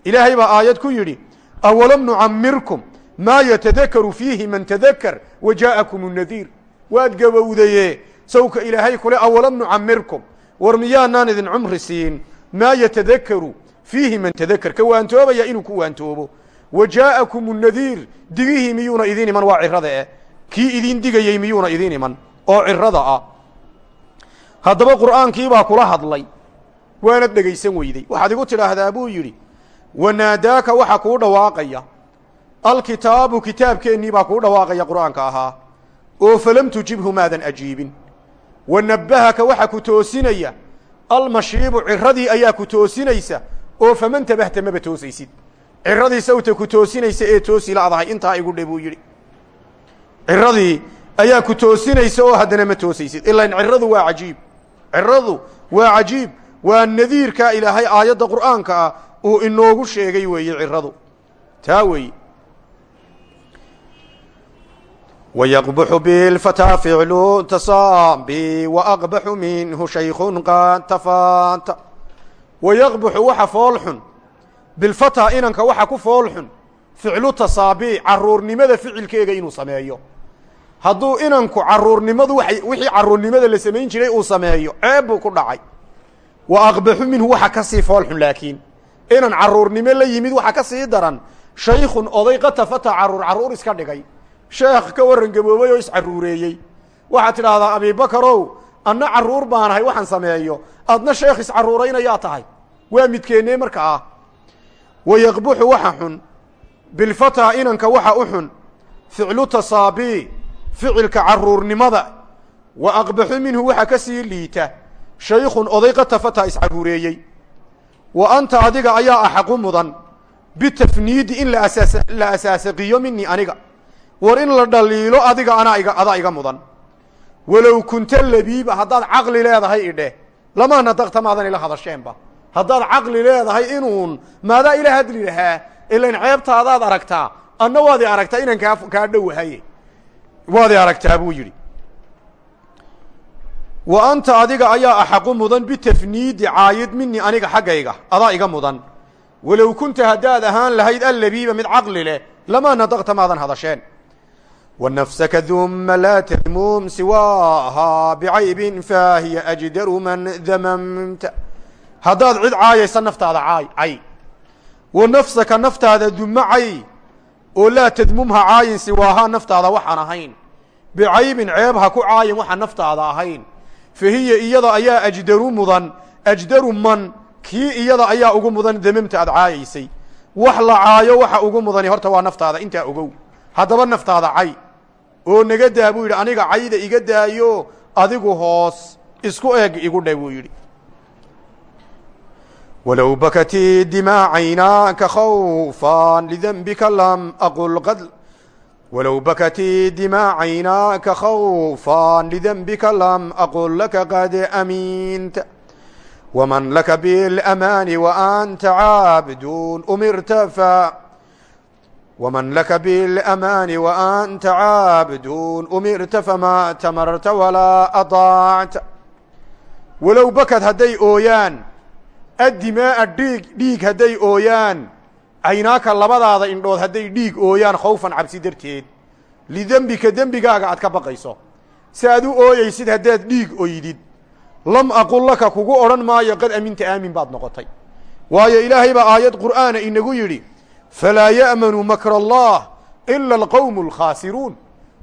Ilaahay baa aayad ku yidhi awalam nucamirkum maa yatadakaru fiihi man tadakar wa jaa'akum nadiir waad gabowdaye sawka ilaahay kule awalam nucamirkum war miyaanaan idin cumri siin maa yatadakaru fiihi man tadakar ka waantoobaya inuu ku waantoobo wa jaa'akum nadiir digihii miyuuna idin iman waa cirada eh kii idin digayey miyuuna idin iman oo cirada ah haddaba qur'aankii baa kula hadlay waanad dhegaysan weyday waxaad igu tidhaahdaa buu yidhi wanaadaaka waxa kuu dhawaaqaya. Alkitaabu kitaabkeennii baa kuu dhawaaqaya qur'aanka ahaa. Oo falam tujibhu maadan ajiibin. Wanabahaka waxa ku toosinaya. Almashiibu ciradii ayaa ku toosinaysa. Oo faman tabahta maba toosaysid. Ciradii sawta ku toosinaysa ee toosi la'dahay intaa igu dhe buu yidhi. Ciradii ayaa ku toosinaysa oo haddana ma toosaysid. Ilan ciradu waa cajiib. Ciradu waa cajiib. Waa nadiirkaa ilaahay aayadda qur'aanka ah uu inoogu sheegay weeye ciradu taa weeye ويقبح بالفتى فعل تصاabi وأqبح minhu شhayk qad تفاt ويqبح waxa fool xun bilfatىa inanka waxa ku fool xun ficlu tasaabi caruurnimada ficilkeega inuu sameeyo hadduu inanku caruurnimadu wixii caruurnimada la samayn jiray uu sameeyo ceeb buu ku dhacay wa aqbaxu minhu waxa ka sii fool xun laakiin inan caruurnimo la yimid waxa ka sii daran shaykun oday qatafata carruur carruur iska dhigay. Sheekh ka warran gaboobay oo iscaruureeyey waxaad tidhaahdaa abibakarow anna carruur baanahay waxaan sameeyo. Adna sheekh iscarruuraynayaa tahay. Waa midkeennee marka ah. Wayaqbuxu waxa xun. Bilfataa inanka waxa u xun. Ficlu tasaabii ficilka carruurnimada wa aqbaxu minhu waxa ka sii liita. Shaykhun oday qatafataa iscarruureeyey wa anta adiga ayaa axaqu mudan. Bitafniidi in la asaasaqiyo minii aniga. War in la dhaliilo adiga anaa iga adaa iga mudan. Walow kunta labiiba haddaad caqli leedahay idheh lama nadaqta maadan ila hadasheenba. Haddaad caqli leedahay inuun maadaa ila hadli lahaa ilan ceebtaadaad aragtaa anna waad i aragtaa inaan kaa kaa dhowahaye waad i aragtaa buu yidhi wa anta adiga ayaa axaqu mudan bitafniidi caayid minii aniga xaggayga. Adaa iga mudan. Walow kunta hadaad ahaan lahayd allabiiba mid caqli leh lamaa nadaqta maadan hadasheen. Wa nafsaka duma laa tadmuum siwaahaa bicaybin faahiya ajdaru man damamta hadaad cid caayaysa naftaada caay cay. Wa nafsaka naftaada duma oo la tadmumha caayin siwaahaa naftaada waxaan ahayn. Bicaybin ceeb ha ku caayin waxaan naftaada ahayn fahiya iyada ayaa ajdaru mudan ajdaru man kii iyada ayaa ugu mudan damamta aad caayaysay wax la caayo waxa ugu mudani horta waa naftaada intaa ogow haddaba naftaada cay oo naga daa buu yidhi aniga cayda iga daayo adigu hoos isku eeg igu dhe buu yidhi walow bakati dimaa caynaaka khawfan lidembika lam walow bakatii dimaa caynaaka khawfaan lidenbika lam aqul laka qad amiinta waman laka biاlamaani waanta caabdun umirta fa waman laka biاlamaani waanta caabdun umirta famaa tamarta walaa adaacta walow bakad hadday ooyaan addimaa dhiig dhiig hadday ooyaan caynaaka labadaada indhood hadday dhiig ooyaan khawfan cabsi darteed lidembika dembigaaga aad ka baqayso. Si aad u ooyeysid haddaad dhiig oydid lam aqul laka kugu odhan maayo qad aminta aamin baad noqotay. Waayo ilaahay baa aayad qur'aana inagu yidhi falaa ya'manu makra allah ila alqowmu alkhaasiruun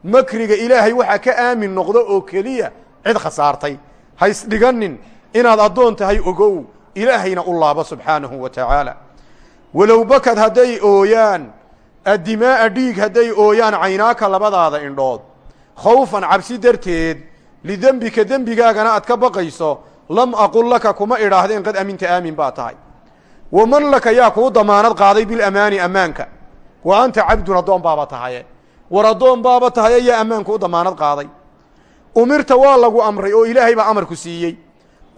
makriga ilaahay waxaa ka aamin noqdo oo keliya cid khasaartay. Ha isdhiganin inaad addoon tahay ogow ilaahayna u laabo subxaanahu wa tacaala walow bakad hadday ooyaan addimaa'a dhiig hadday ooyaan caynaaka labadaada indhood khawfan cabsi darteed lidembika dembigaagana aad ka baqayso lam aqul laka kuma idhaahdeen qad aminta aamin baa tahay. Waman laka yaa kuu damaanad qaaday bilamaani ammaanka. Wa anta cabdun addoon baaba tahaye. War addoon baaba tahaye yaa ammaanku u damaanad qaaday. Umirta waa lagu amray oo ilaahay baa amarku siiyey.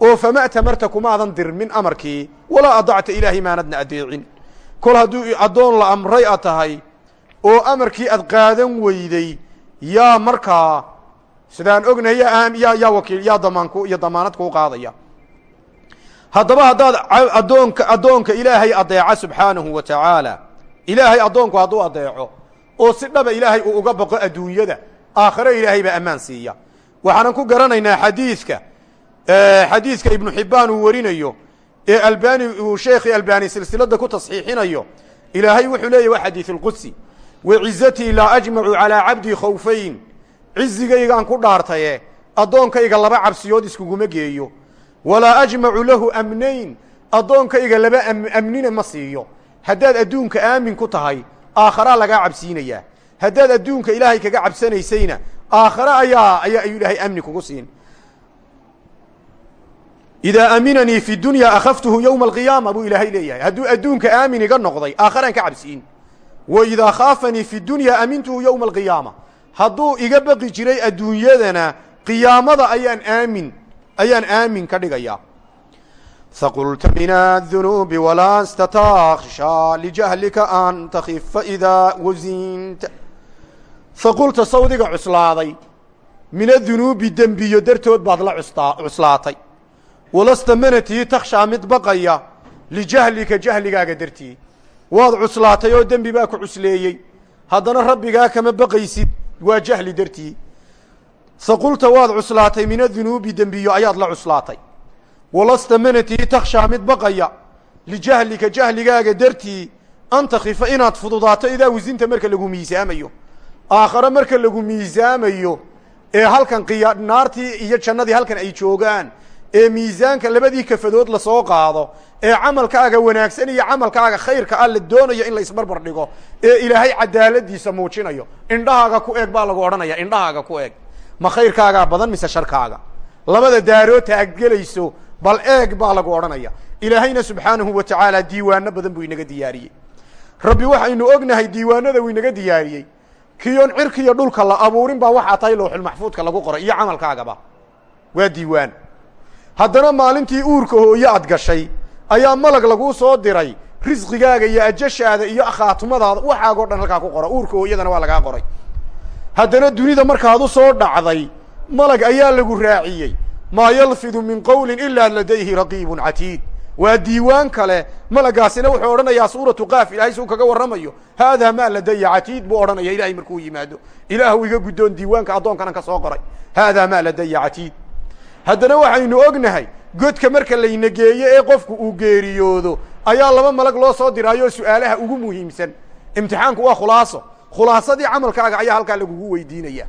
Oo fama tamarta kumaadan dirmin amarkii. Walaa adacta ilaahay maanadna adeecin kol hadduu addoon la amray a tahay oo amarkii ad qaadan weyday yaa markaa sidaan ognahay yaa yaa yaa wakiil yaa damaanku iyo damaanad kuu qaadaya. Haddaba haddaad addoonka addoonka ilaahay adeeca subxaanahu wa tacaala. Ilaahay addoonku hadduu adeeco oo si dhaba ilaahay uu uga baqo adduunyada aakhare ilaahay baa ammaan siiya. Waxaanan ku garanaynaa xadiidka xadiidka ibnu xibbaan uu warinayo ee albani uu sheekhii albani silsilada ku tasxiixinayo ilaahay wuxuu leeyahy waa xadiid اlqudsi wacizatii laa ajmacu calaa cabdii khawfayn. Cizigaygaan ku dhaartaye addoonkayga laba cabsiyood iskuguma geeyo. Walaa ajmacu lahu amnayn. Addoonkayga laba amnina ma siiyo. Haddaad adduunka aamin ku tahay aakharaa lagaa cabsiinayaa haddaad adduunka ilaahay kaga cabsanaysayna aakhare ayaa ayaa ayuu ilaahay amni kugu siin idaa aaminanii fi dunya akhaftuhu yowma alqiyaama buu ilaahay leeyahay. Hadduu adduunka aamin iga noqday aakharaan ka cabsiin. Wa idaa khaafanii fi dunya aamintuhu yowma alqiyaama hadduu iga baqi jiray adduunyadana qiyaamada ayaan aamin ayaan aamin ka dhigayaa. Haqulta min adunuubi walaa statakshaa lijahlika an takifa idaa wasinta haqulta sawdiga cuslaaday min adunuubi dembiyo dartood baad la cuslaatay walasta manatii takhshaa mid baqaya lijahlika jahligaaga dartii waad cuslaatay oo dembi baa ku cusleeyey haddana rabbigaa kama baqaysid waa jahli dartii haqulta waad cuslaatay min adunuubi dembiyo ayaad la cuslaatay walasta manatii takhshaa mid baqaya lijahlika jahligaaga dartii an takifa inaad fududaato idaa wasinta marka lagu miisaamayo aakhare marka lagu miisaamayo ee halkan naartii iyo jannadii halkan ay joogaan ee miisaanka labadii kafadood la soo qaado ee camalkaaga wanaagsan iyo camalkaaga khayrka ah la doonayo in la isbarbar dhigo ee ilaahay cadaaladiisa muujinayo indhahaaga ku eeg baa lagu odhanaya indhahaaga ku eeg. Ma khayrkaagaa badan mise sharkaaga? Labada daaroota ag gelayso bal eeg baa lagu odhanaya ilaahayna subxaanahu wa tacaala diiwaano badan buu inaga diyaariyey. Rabbi waxaynu ognahay diiwaanada uu inaga diyaariyey. Kiyoon cirkiiyo dhulka la abuurin baa waxaa tahay looxulmaxfuudka lagu qoray iyo camalkaagaba waa diiwaan haddana maalintii uurka hooye ad gashay ayaa malag laguu soo diray risqigaaga iyo ajashaada iyo khaatumadaada waxaagoo dhan halkaa ku qora uurka hooyadana waa lagaa qoray. Haddana dunida markaad u soo dhacday malag ayaa lagu raaciyey. Maa yalfidu min qowlin ilaa ladayhi raqiibun catiid. Waa diiwaan kale malagaasina wuxuu odhanayaa suuratu qaaf ilahay suu kaga warramayo haadaa maa ladaya catiid buu odhanaya ilahay markuu yimaado ilaahu iga guddoon diiwaanka addoonkanan ka soo qoray. Haadaa maa ladaya catiid haddana waxaynu ognahay godka marka layna geeyo ee qofku uu geeriyoodo ayaa laba malag loo soo diraayo su'aalaha ugu muhiimsan. Imtixaanku waa khulaaso. Khulaasadii camalkaaga ayaa halkaa lagugu weydiinaya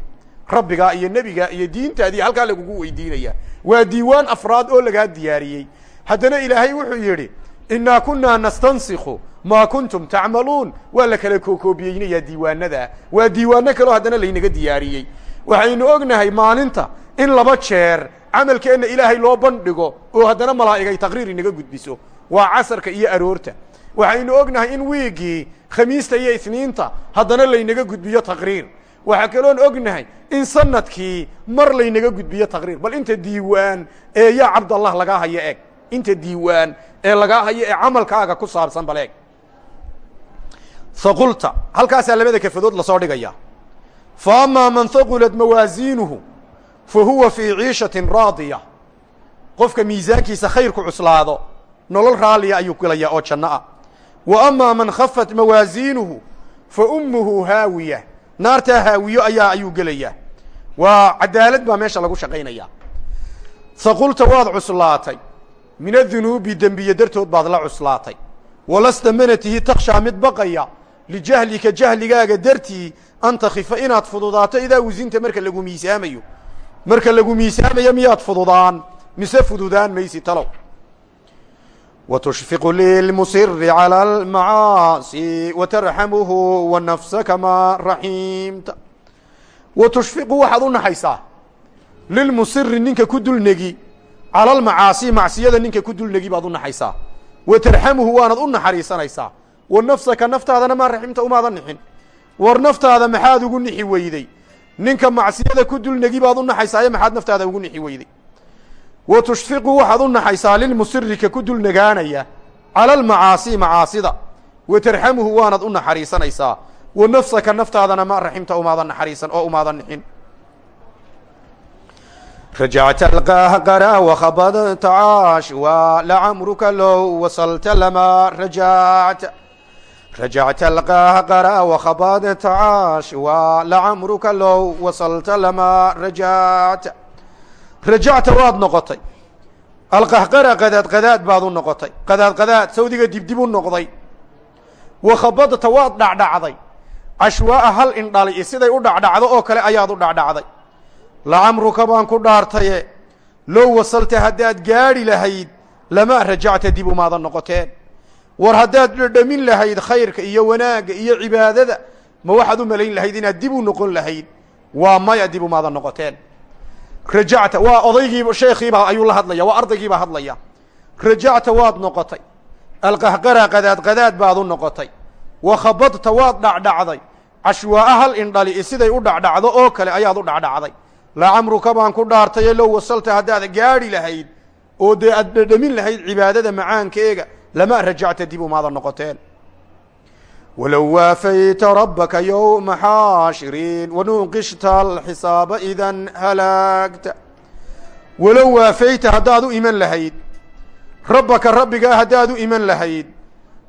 rabbigaa iyo nebigaa iyo diintaadii halkaa lagugu weydiinaya waa diiwaan afraad oo lagaa diyaariyey. Haddana ilaahay wuxuu yidhi innaa kunaa nastansikhu maa kuntum tacmaluun. Waa la kala kookoobiyeynaya diiwaanada. Waa diiwaano kaleo haddana laynaga diyaariyey. Waxaynu ognahay maalinta in laba jeer camalkeenna ilaahay loo bandhigo oo haddana malaa'igay taqriir inaga gudbiso. Waa casarka iyo aroorta. Waxaynu ognahay in wiiggii khamiista iyo isniinta haddana laynaga gudbiyo taqriir. Waxaa kaloon ognahay in sannadkii mar laynaga gudbiyo taqriir. Bal inta diiwaan ee yaa cabdallah lagaa hayo eg inta diiwaan ee lagaa hayo ee camalkaaga ku saabsan bal eeg. Haqulta halkaasaa labada kafadood la soo dhigaya fa man haqulat mawaasiinuhu fa huwa fii ciishatin raadiya qofka miisaankiisa khayrku cuslaado nolol raalliya ayuu gelayaa oo janno ah wa amaa man khafat mawaasiinuhu fa ummuhu haawiya naartaa haawiyo ayaa ayuu gelayaa waa cadaalad baa meesha lagu shaqaynaya haqulta waad cuslaatay min adunuubi dembiye dartood baad la cuslaatay walasta manatihi takhshaa mid baqaya lijahlika jahligaaga dartii an takifa inaad fududaato idaa wasinta marka lagu miisaamayo marka lagu miisaamayo miyaad fududaan mise fududaan maysi talow. Wtushfiqu lilmusiri calى اlmacaasi watarxamuhu wanafsaka ma raxiimta. Watushfiqu waxaad u naxaysaa lilmusiri ninka ku dulnegi cala almacaasi macsiyada ninka ku dulnegi baad u naxaysaa. Wa tarxamuhu waanad u naxariisanaysaa. Wa nafsaka naftaadana maa raximta umaadan nixin. War naftaada maxaad ugu ninka macsiyada ku dulnegi baad u naxaysaaye maxaad naftaada ugu nixi weyday. Wa tushfiqu waxaad u naxaysaa lilmusiri ka ku dul nagaanaya cala almacaasi macaasida. Wa tarxamuhu waanad u naxariisanaysaa. Wa nafsaka naftaadana ma raximta umaadan naxariisan oo umaadan nixin. Rajacta alqahqara wakhabadta caash wa lacamruka low wasalta lama rajacta rajacta alqahqara wakhabadta caash wa lacamruka low wasalta lama rajacta rajacta waad noqotay alqahqara qadaad qadaad baad u noqotay qadaad qadaad sawdiga dibdib u noqday wakhabadta waad dhacdhacday cashwaa'a hal indhali siday u dhacdhacdo oo kale ayaad u dhacdhacday lacamruka baan ku dhaartaye low wasalta haddaad gaadhi lahayd lama rajacta dib noqoteen war haddaad dhadhamin lahayd khayrka iyo wanaagga iyo cibaadada ma waxaad u malayn lahayd inaad dib u noqon lahayd? Waa maya dib umaadan noqoteen. Rajacta waa odaygiiba sheekhiibaa ayuu la hadlaya waa ardaygiibaa hadlaya rajacta waad noqotay. Alqahqara qadaad qadaad baad u noqotay. Wakhabadta waad dhacdhacday. Cashwaa'a hal indhali siday u dhacdhacdo oo kale ayaad u dhacdhacday. Lacamruka baan ku dhaartaye low wasalta haddaad gaadhi lahayd oo dee aad dhadhamin lahayd cibaadada macaankeega lama rajacta dib umaada noqoteen walow waafayta rabbaka yowma xaashiriin wanuuqishta alxisaaba idan halaagta walow waafayta haddaad u iman lahayd rabbaka rabbigaa haddaad u iman lahayd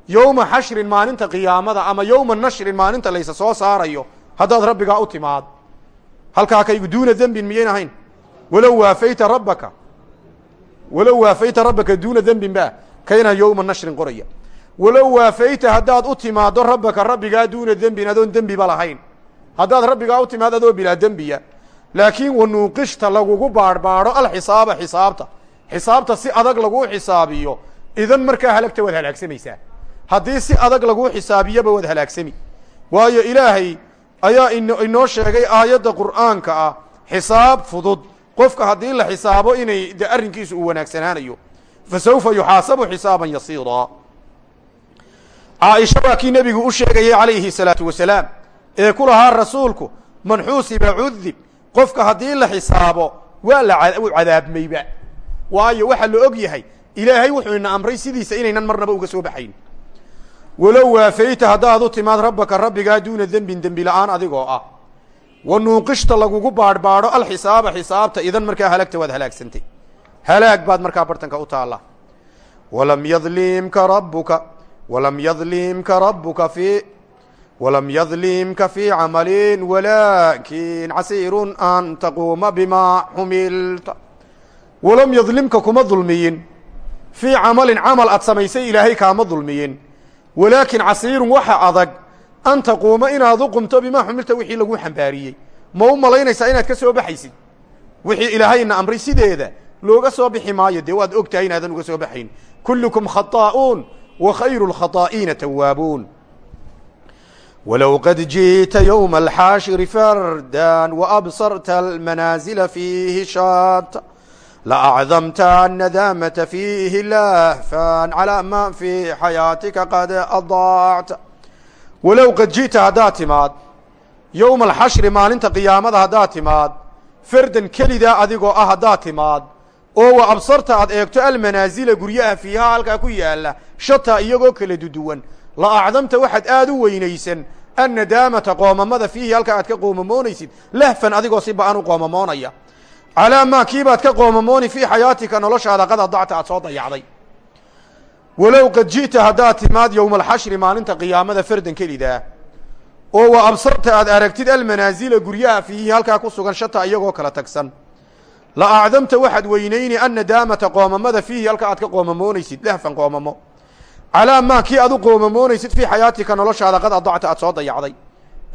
yowma xashrin maalinta qiyaamada ama yowma nashrin maalinta laysa soo saarayo haddaad rabbigaa u timaad halkaa kaygu duuna dembin miyayn ahayn walow waafayta rabbaka walow waafayta rabbaka duuna dembin ba kayna yowma nashrin qoraya. Walow waafayta haddaad u timaaddo rabbaka rabbigaa duuna dembin adoon dembiba lahayn. Haddaad rabbigaa u timaad adoo bilaa dembiya. Laakiin wanuuqishta lagugu baadhbaadho alxisaaba xisaabta. Xisaabta si adag laguu xisaabiyo idan markaa halagta waad halaagsamaysaa haddii si adag laguu xisaabiyaba waad halaagsami. Waayo ilaahay ayaa inoo sheegay aayadda qur'aanka ah xisaab fudud. Qofka haddii la xisaabo inay de arrinkiisu uu wanaagsanaanayo fa sawfa yuxaasabu xisaaban yasiiraa caaisha waa kii nebigu u sheegayay calayhi salaatu wasalaam ee ku lahaa rasuulku man xuusiba cudib qofka haddii la xisaabo waa la u cadaabmayba waayo waxaa la og yahay ilaahay wuxuu ina amray sidiisa inaynan marnaba uga soo baxayn walow waafayta haddaad u timaad rabbaka rabbigaa duuna dembin dembi la'aan adigoo ah wa nuuqishta lagugu baadhbaadho alxisaaba xisaabta idan markaa halagta waad halaagsantay halaag baad markaa bartanka u taalla. Walam yadlimka rabbuka walam yadlimka rabbuka fi walam yadlimka fii camalin walaakin casiirun an taquuma bimaa xumilta walam yadlimka kuma dulmiyin fii camalin camal aad samaysay ilaahay kaama dulmiyin. Walaakin casiirun waxa adag an taquuma inaad u qumto bimaa xumilta wixii lagu xambaariyey. Ma u malaynaysaa inaad ka soo baxaysid? Wixii ilaahayna amray sideeda looga soo bixi maayo. Dee waad og tahay inaadan uga soo baxayn. Kullukum khaaa'uun wa khayru lkhaa'iina tawaabuun walow qad jiئta ywma alxaashiri fardan waabsarta almanaazila fiihi shaata laacdamta annadaamata fiihi lahfan calaa ma fii xayaatika qad adaacta walow qad jiئta haddaad timaad yowma alxashri maalinta qiyaamada haddaad timaad fardan kelidaa adigoo ah haddaad timaad oo wa absarta aad eegto almanaasila guryaha fiihaa halkaa ku yaalla shataa iyagoo kala duduwan la acdamta waxaad aad u weynaysan annadaamata qoomamada fiihi halkaa aad ka qoomamoonaysid lahfan adigoo si ba'an u qoomamoonaya calaa maa kiibaad ka qoomamooni fii xayaatika noloshaada qad adacta aad soo dayacday. Walow qad ji'ta haddaad timaad yowma alxashri maalinta qiyaamada fardan kelidaa oo wa absarta aad aragtid almanaasila guryaha fiihi halkaa ku sugan shata iyagoo kala tagsan la acdamta waxaad weynayni annadaamata qoomamada fiihi halka aad ka qoomamoonaysid lahfan qoomamo. Calaa maa kii aad u qoomamoonaysid fii xayaatika noloshaada qad adacta aad soo dayacday.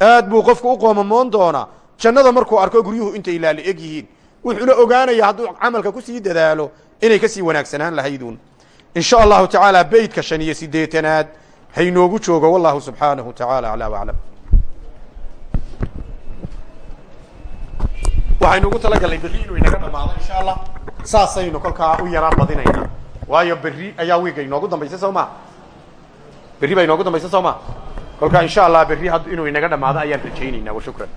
Aad buu qofku u qoomamoon doonaa jannada markuu arko guryuhu intay laala eg yihiin. Wuxuuna ogaanaya hadduu camalka ku sii dadaalo inay ka sii wanaagsanaan lahayduun in sha allahu tacaala beytka shan iyo siddeetanaad haynoogu joogo wallahu subxaanahu tacaala aclaa waclam waxaynu ugu talagalnay berri inuu inaga dhamaado insha allah saasaynu kolkaa u yaraan badinaynaa waayo berri ayaa wiiga inoogu dambaysa soo ma? Berri baa inoogu dambaysa soo ma? Kolkaa insha allah berri inuu inaga dhamaado ayaan rajaynaynaa wa shukran